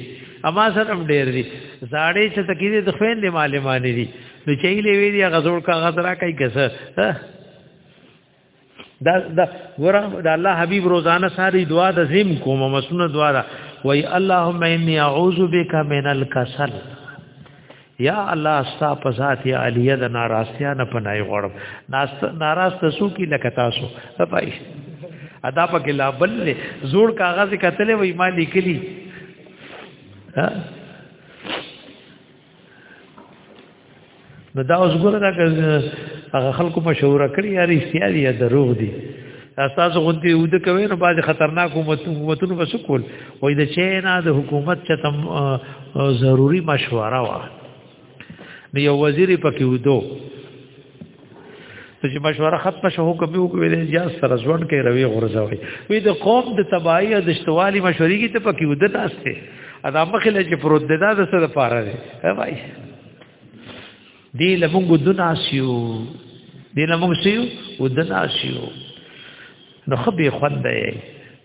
اما سره هم ډیر دي زړی چې تکیده د خوین دی معلومانه دي نو چې لې وی دی غزور کا غزرا کوي کسه دا دا ګور دا الله حبيب روزانه ساري دعا د زم کوم مسنه دعا دا وای اللهم اني اعوذ بك من الكسل یا الله استا په ذات یا علیه د ناراستیا نه پنای غړم ناست ناراست سو کی لکه تاسو پای ادا په کې لا بل زوړ کاغذ کتلې وای ما لیکلی ها نو دا اوس ګوره دا هغه خلکو په شعور کړی یا رښتیا دي یا دروغ دي تاسو غوندي ود کوي نو باز خطرناک حکومتونو بس کول وای د چینا د حکومت چې تم ضروری مشوره وا نو یو وزیر پکې ودو چې مشوره ختم شو حکم یو کوي د جاز سره ځوان کې روي غرزوي وي د قوم د تباہي او د اشتوالي مشورې کې ته پکې ودت استه ادا مخې لږ چې پروت ده دا سره پاره دی ها بھائی دی لمونږ دنا سیو دی لمونږ سیو ودنا سیو نو خو به خوند دی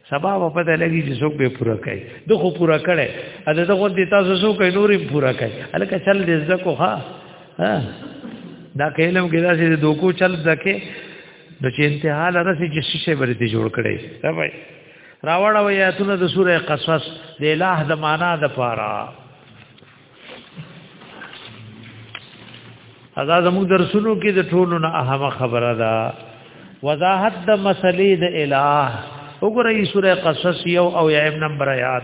سبا په پته لګي چې څوک به پورا کوي د خو پورا کړي ا دغه غو دي تاسو څوک نورې پورا کوي الکه چل دې زکو ها دا کلم کې دا چې دوکو چل زکه د چې انتها لره چې شیشه ورته جوړ کړي دا وای راوړا ویاتونه د سوره قصص د الہ د معنا د پاره ادا زموږ درسونو کې د ټولو نه اهمه خبره ده وضاحت د مسلې د الٰه وګورئ سوره قصص یو او یعب نمبر آیات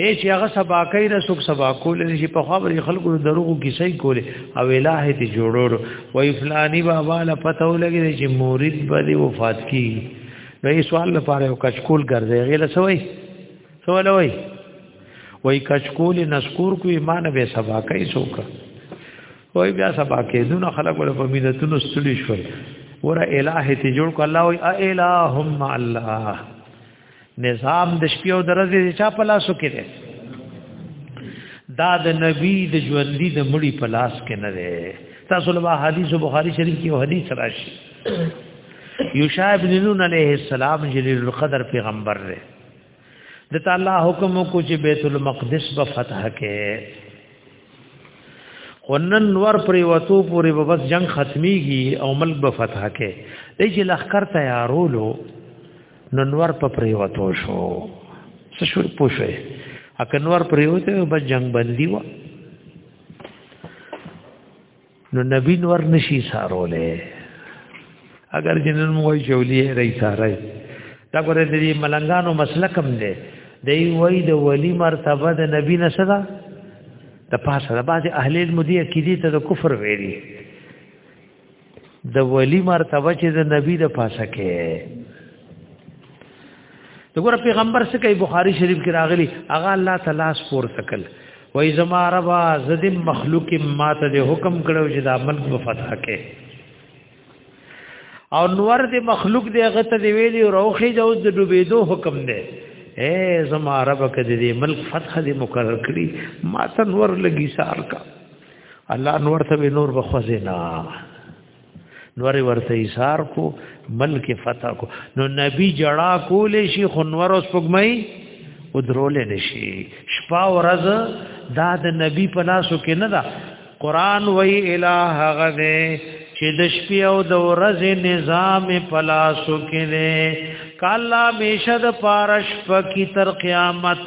هیڅ هغه سبا کوي نه څوک سبا کول شي په خبر خلکو دروغو کیسې کولې او الٰه دې جوړور وای فلانی بابا لا پته ولګي چې مورید باندې وفات کی نو یې سوال لپاره یو کچکول ګرځي غیله سوي سوال وای وای کچکول نسکور کو ایمان به سبا کوي څوک وای بیا سبا کې دونه خلک ول په مینتونو ستړي شول ور الٰه دې جوړ کو الله وای الٰه هم الله نظام د شپې او درځې چا په لاسو کې دی دا د نبی د ژوندۍ د مړي په لاس کې نه دی تاسو له حدیث بخاری شریف کې یو حدیث راشي یوشع ابن نون علیه السلام جلیل القدر پیغمبر دی د تعالی حکم کو چې بیت المقدس به فتح کې خنن نور پر وتو پورې به بس جنگ ختميږي او ملک به فتح کې دې چې لخر تیارولو نو نور په پریوتو شو څه شو پوښوي اکه نور پریوته به جنگ بندي و نو نبی نور نشي سارولې اگر جنن موي جوليه رہی سارای دا ګره دې ملنګانو مسلکم دې دی وای د ولی مرتبه د نبی نشدا د پاسه د باز اهل المدی عقیده ته د کفر ویری د ولی مرتبه چې د نبی د پاسه کې دغه پیغمبر څخه کوي بخاری شریف کې راغلی هغه الله تعالی سپور تکل وای زما ربا زد مخلوق ماته د حکم کړو چې دا ملک په فتح کې او نور د مخلوق دی هغه ته دی ویلی روخي جو د ډوبېدو حکم دی اے زما رب کدی دې ملک فتح دې مقرر کړی ما ته نور لګي سار کا الله نور ته نور بخوزینا نور ورته ایثار کو ملک فتح کو نو نبی جڑا کول شي خنور اوس پګمای ودرول نشي شپا ورځ دا د نبی په لاسو کې نه دا قران وای الہ غده چې د شپې او د ورځې نظام په لاسو کې نه کالا میشد پارش پکی تر قیامت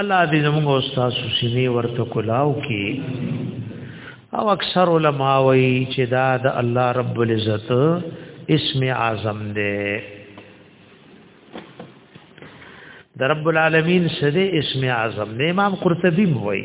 الله دې زموږ استاد سینې ورته کلاو کې او اکثر علما وایي چې دا د الله رب العزت اسم اعظم دی د رب العالمین سره اسم اعظم دی امام قرطبی وایي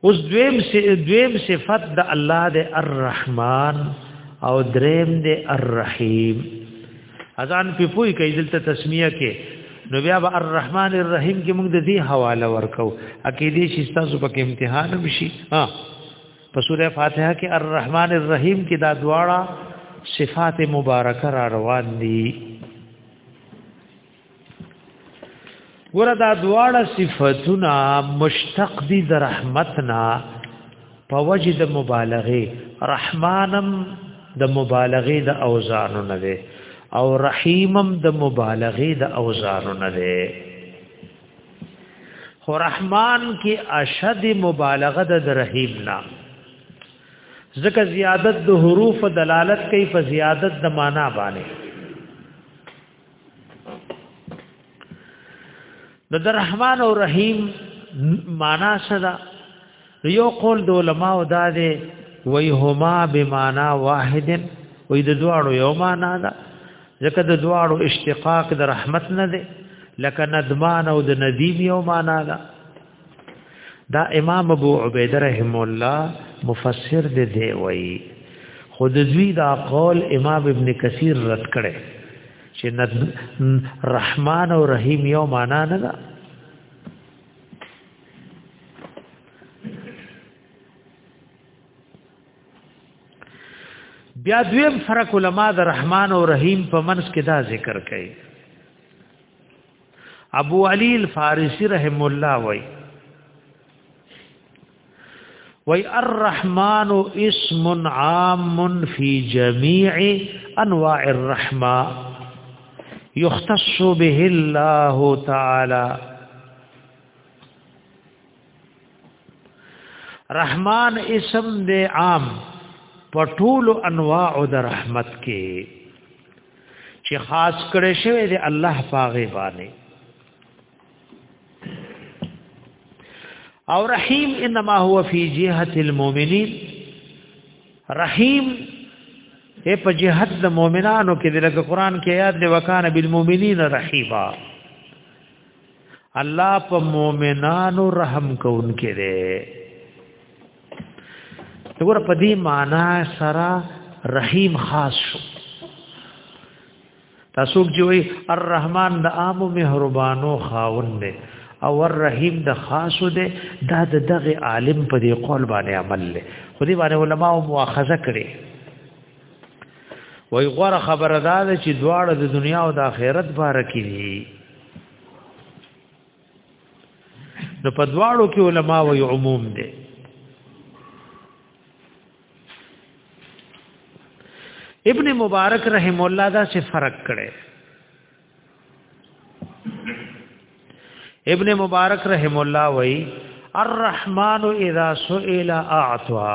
اوس دویم دویم صفت د الله د الرحمن او دریم د الرحیم اذان په پوي کې دلته تسمیه کې نو بیا به الرحمن الرحیم کې موږ د دې حواله ورکو عقیدې چې تاسو په امتحان وشي ها په سوره فاتحه کې الرحمن الرحیم کې دا دواړه صفات مبارکه را روان دي ګوره دا دواړه صفاتونه مشتق دي د رحمتنا په وجه د مبالغه رحمانم د مبالغه د اوزانو نه ده او رحیمم د مبالغه د اوزانو نه ده خو رحمان کې اشد مبالغه د رحیم نه ځکه زیادت د حروف دلالت کوي په زیادت د معنا باندې نو د رحمان او رحیم معنا صدا یو قول د علماء او داده وی هما بمانا واحد وی د دواړو یو معنا ده ځکه د دواړو اشتقاق د رحمت نه ده لکه ندمان او د ندیم یو معنا ده دا امام ابو عبید رحم الله مفسر دې دی وایي خود دوی دا قول امام ابن کثیر رد کړي چې رحمان او رحیم یو معنا نه ده بیا دویم فرق علما د رحمان او رحیم په منځ کې دا ذکر کوي ابو علی الفارسی رحم الله وای وای الرحمن اسم عام فی جميع انواع الرحمه يختص به الله تعالی رحمان اسم دے عام پټول انواع د رحمت کې چې خاص کړي شوی دی الله پاغه باندې او رحیم انما هو فی جهه المؤمنین رحیم اے په جهاد د مؤمنانو کې د لکه قران کې یاد دی وکانه بالمؤمنین رحیما الله په مؤمنانو رحم کوونکې دی دغه په دې معنا سره رحیم خاص شو تاسو جوړي الرحمن د عام مهربانو خاوند دی او الرحیم د خاصو دی دا د دغه عالم په دې قول باندې عمل لري خو دې باندې علما او مؤاخذه کړي وای غوړه خبره ده چې دواړه د دنیا او د آخرت باره کې دي نو په دواړو کې علما وی عموم دي ابن مبارک رحم الله دا څه فرق کړي ابن مبارک رحم الله وی الرحمن اذا سئل اعطى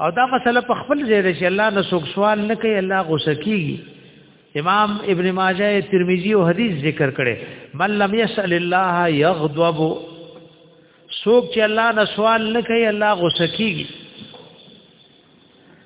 او دا مسله په خپل ځای ده چې الله نه څوک سوال نه کوي الله غوسه کیږي امام ابن ماجه ترمذی او حدیث ذکر کړي من لم يسأل الله يغضب څوک چې الله نه سوال نه کوي الله غوسه کیږي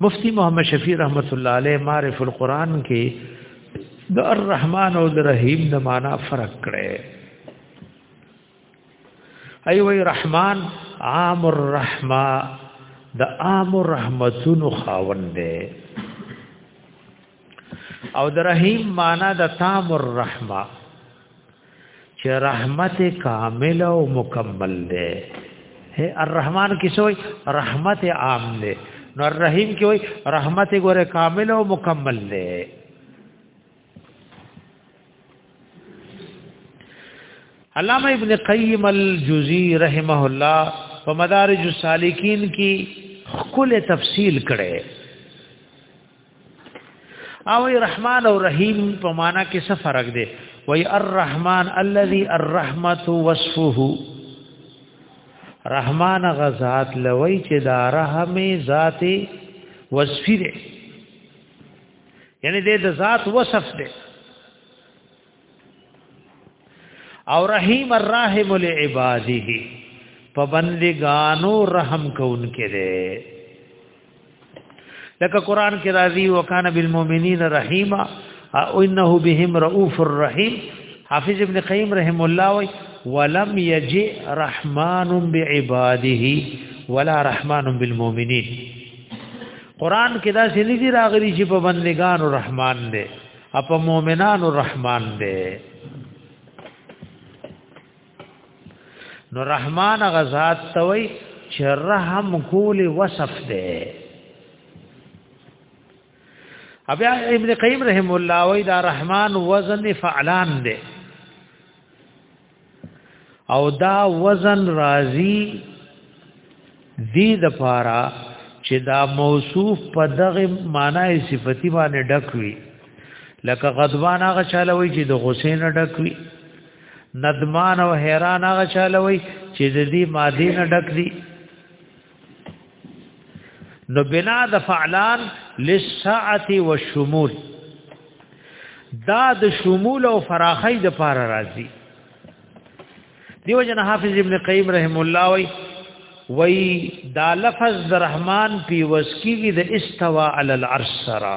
مفتی محمد شفیع رحمت الله علیه معرف القرآن کې د الرحمن او الرحیم د معنا فرق کړي ای وی رحمان عام الرحمه د عام الرحمتونو خاوند دی او د رحیم معنا د تام الرحمه چې رحمت کامل او مکمل دی هي الرحمن کې سوې رحمت عام دی نو الرحیم کې وای رحمت ګوره کامل او مکمل دی علامہ ابن قیم الجوزی رحمه الله په مدارج السالکین کې خپل تفصیل کړي او رحمان او رحیم په معنا کې څه فرق دی وای الرحمن الذي الرحمت وصفه رحمان غزاد لوی چې دا رحم ذات وصفی دی یعنی د ذات وصف دی او رحیم الرحم لعباده په بندګانو رحم کوونکې ده لکه قران کې راځي وکانا بالمؤمنین رحیما او انه بهم رؤوف الرحیم حافظ ابن قیم رحم الله وی ولم یجئ رحمان بعباده ولا رحمان بالمؤمنین قران کې دا سې نه دي راغلي چې په بندګانو رحمان ده اپ مؤمنان الرحمن دے نو رحمان غزاد توي چې رحم کول وصف ده ابیا ابن قیم رحم الله وی دا رحمان وزن فعلان ده او دا وزن راضی دی د پارا چې دا موصوف په دغه معنی صفتی باندې ډک وي لکه غضبان هغه چاله وي چې د غصې نه ډک وي ندمان او حیران هغه چاله وي چې د دې ماده نه ډک دي نو بنا د فعلان للساعه والشمول دا د شمول او فراخی د پار راضی دیو جن حافظ ابن قیم رحم الله وی وی دا لفظ د رحمان پی وسکیږي د استوا علی العرش سرا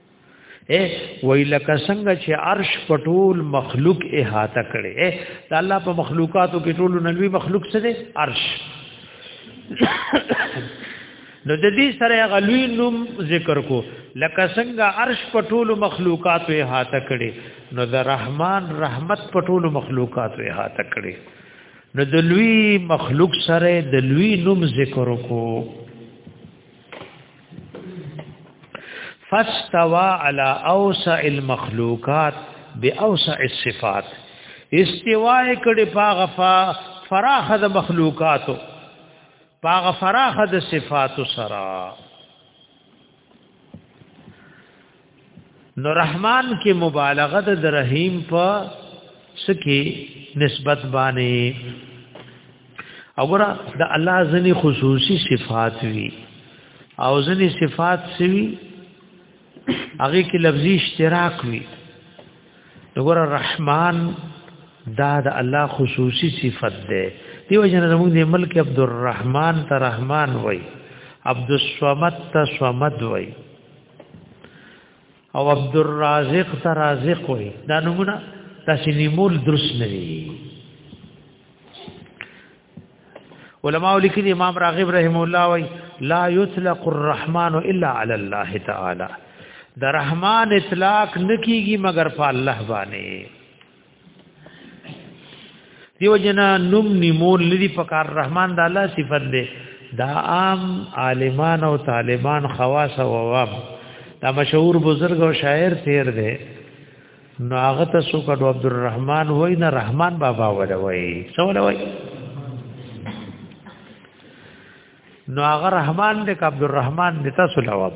اے وی لکه څنګه چې عرش پټول مخلوق احاطه کړي اے د الله په مخلوقاتو کې ټول نلوي مخلوق څه دی عرش نو د دې سره غلوی نوم ذکر کو لکه څنګه عرش پټول مخلوقاتو احاطه کړي نو د رحمان رحمت پټول مخلوقاتو احاطه کړي نو د لوی مخلوق سره د لوی نوم ذکر کو فاستوا على اوسع المخلوقات باوسع الصفات استوا کړي پاغه فراخ د مخلوقاتو پاغه فراخ د صفاتو سره نو رحمان کې مبالغه د رحیم په سکی نسبت باندې وګوره د الله ځنی خصوصي صفات وی او ځنی صفات سوي هغه کې لفظي اشتراک وی وګوره رحمان دا د الله خصوصي صفت ده دیو جن زموږ د ملک عبدالرحمن ته رحمان وای عبدالصمد ته صمد وای او عبد الرازق ته رازق وي دا نمونه تاسو نیمول درس نه وي علماء لیکلي امام راغب رحم الله وي لا يطلق الرحمن الا على الله تعالی د رحمان اطلاق نکیږي مگر په الله باندې دیو جنا نوم نیمول لري پکار رحمان د الله صفت ده دا عام عالمان او طالبان خواص او عوام دا مشهور بزرگ او شاعر تیر دی نو هغه ته سو کډو عبدالرحمن وای نه رحمان بابا ولا وای سو ولا وای نو هغه رحمان د عبد الرحمن د تاسو لواب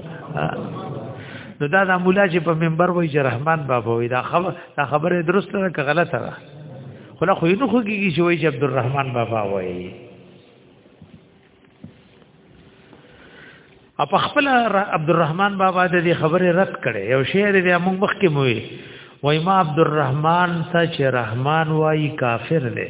نو دا د مولا چې په منبر وای چې رحمان بابا وای دا خبر دا خبره درسته ده که غلطه ده خو لا خو یې نو خو کېږي چې وای چې عبد الرحمن بابا وای اپ خپل عبد الرحمن بابا د دې خبره رد کړي یو شعر دې موږ مخکې موي وای ما عبد الرحمن ته چې رحمان وای کافر دی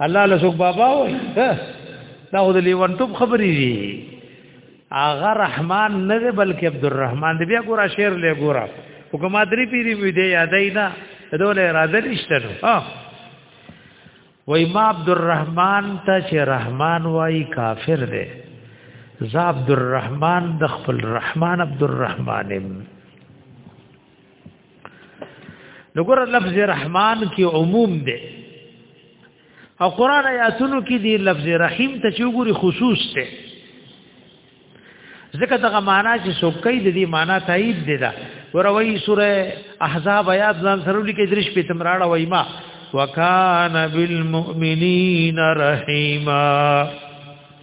الله له څوک بابا وای دا خو د لیونتوب خبرې دي اغه رحمان نه دی بلکې عبدالرحمن دی بیا ګورا شعر له ګورا حکومت لري پیری وی دی یادای نه دوله اراده نشته نو ها وای ما عبدالرحمن ته چې رحمان وای کافر دی ز عبدالرحمن د خپل رحمان عبدالرحمن نګور لفظ رحمان کې عموم دی او قران آیاتونو کې دی لفظ رحیم ته چې وګوري خصوص دی ځکه دغه معنا چې سوکې د دې معنا تایید دی دا وروي سوره احزاب آیات ځان سره لیکي درش په تمراړه وای ما وکانه بالمؤمنین رحیمه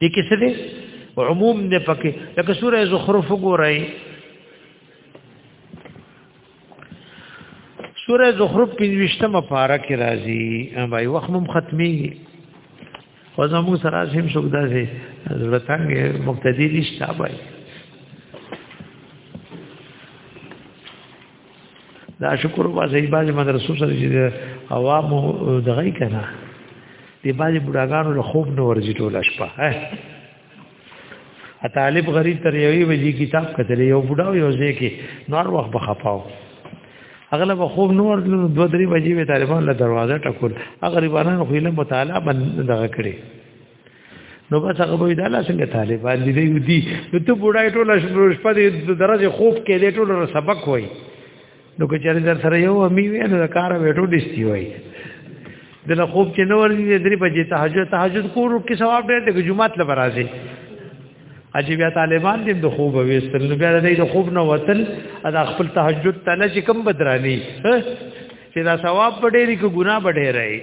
دې کې څه دی عموم نه پکې لکه سوره زخرف وګورئ سوره زخرف کې وشتمه پارا کې راځي بای وخت مم ختمي خو زمو سره هم څوک داسې زړتنګ مقتدی نشته بای دا شکر با زې باز مدرسو سره چې عوام دغه کنا دی باز بډاګانو له خوب نو ورځي ټول شپه ا طالب غریب تر یوې وجې کتاب کتل یو بډاو یو ځکه نور وخت بخپاو اغلب خوب نور دو درې بجې به طالبان له دروازه ټکول اغریبانو خو له مطالعه بند دغه کړي نو بس هغه وای دا لا څنګه طالبان دي دی دي نو ته بډای ټول شپه دې درجه خوب کې دې ټول سبق وای نو که چېرې در سره یو امي وي نو کار وټو دستی وای د له خوب کې نو ورځي درې بجې تهجد تهجد کور کې ثواب ډېر دی جمعه ته برازي اجي بیا طالبان دې د خوب وېستل نو بیا دې د خوب نه وتل ادا خپل تهجد تل چې کم بدراني چې دا ثواب پډېری کو ګناه پډېری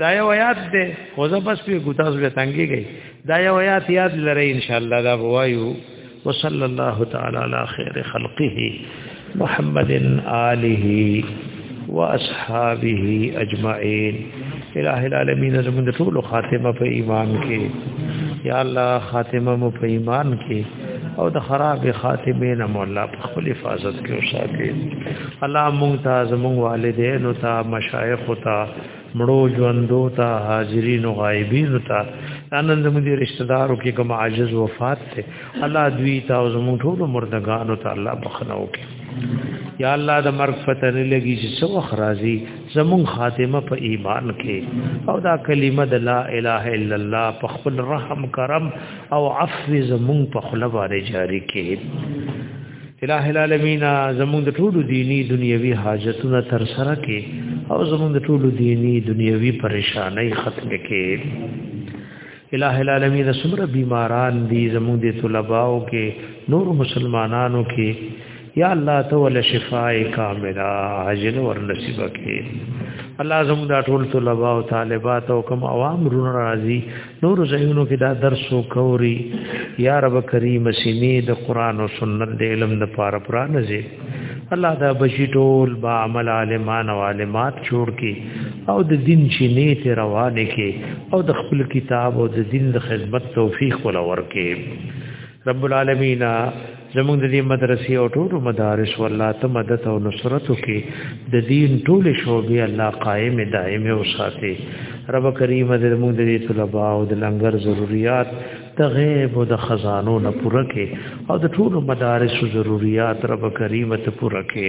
دا یو آیات دی خو زه بس په ګوتا سره تنګي گئی دا یو آیات یاد لرئ ان شاء الله دا وایو وصلی الله تعالی علی خیر خلقه محمد آله واصحابه اجمعین الہ العالمین زموږ ټول خاتمه په ایمان کې یا الله خاتمه مو په ایمان کې او د خراب خاتمه نه مولا په خپل حفاظت کې وساتي الله مونږ ته زموږ والدین او ته مشایخ او ته مړو ژوندو ته حاضرین او غایبین ته نن زموږ دي رشتہ دارو کې کوم عاجز وفات ته الله دوی ته او زموږ ټول مردگانو ته الله بخنه وکړي یا الله د مرګ فتح نه لګي چې څو وخت راځي زموږ خاتمه په ایمان کې او دا کلمه د لا اله الا الله په خپل رحم کرم او عفو زموږ په خلوه جاری کې الہ العالمین زموږ د ټولو دینی دنیوي حاجتونه تر سره کې او زموږ د ټولو دینی دنیوي پریشانای ختم کې الہ العالمین سمره بیماران دي زموږ د طلباو کې نور مسلمانانو کې یا الله ته ول شفاء کامله عاجل ور نصیب کې الله زموږ د ټول طلباو طالبات او کوم عوام رون راضي نور زینو کې دا درس وکوري یا رب کریم سینې د قران او سنت د علم د پاره پرانځي الله دا بشی ټول با عمل عالمان او عالمات جوړ کی او د دین شینې ته روانه کی او د خپل کتاب او د دین د خدمت توفیق ولور کی رب العالمین زمونږ د دې مدرسې او ټولو مدارس والله ته مدد او نصرت وکي د دین ټول شوبې الله قائم دائم او ساتي رب کریم دې موږ د دې طلباء او د لنګر ضرورت ته غیب او د خزانو نه پوره کې او د ټولو مدارس ضرورت رب کریم ته پوره کې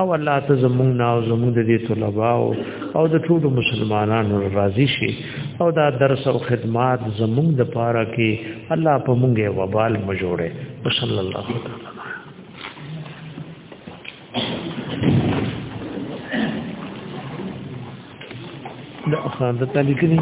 او الله ته زمونږ نه او زمونږ د دې طلباء او د ټول مسلمانانو راضي شي او دا درس او خدمات زمونږ د پاره کې الله په مونږه وبال مجوړه صلی الله تعالی دا خان د تلیکنی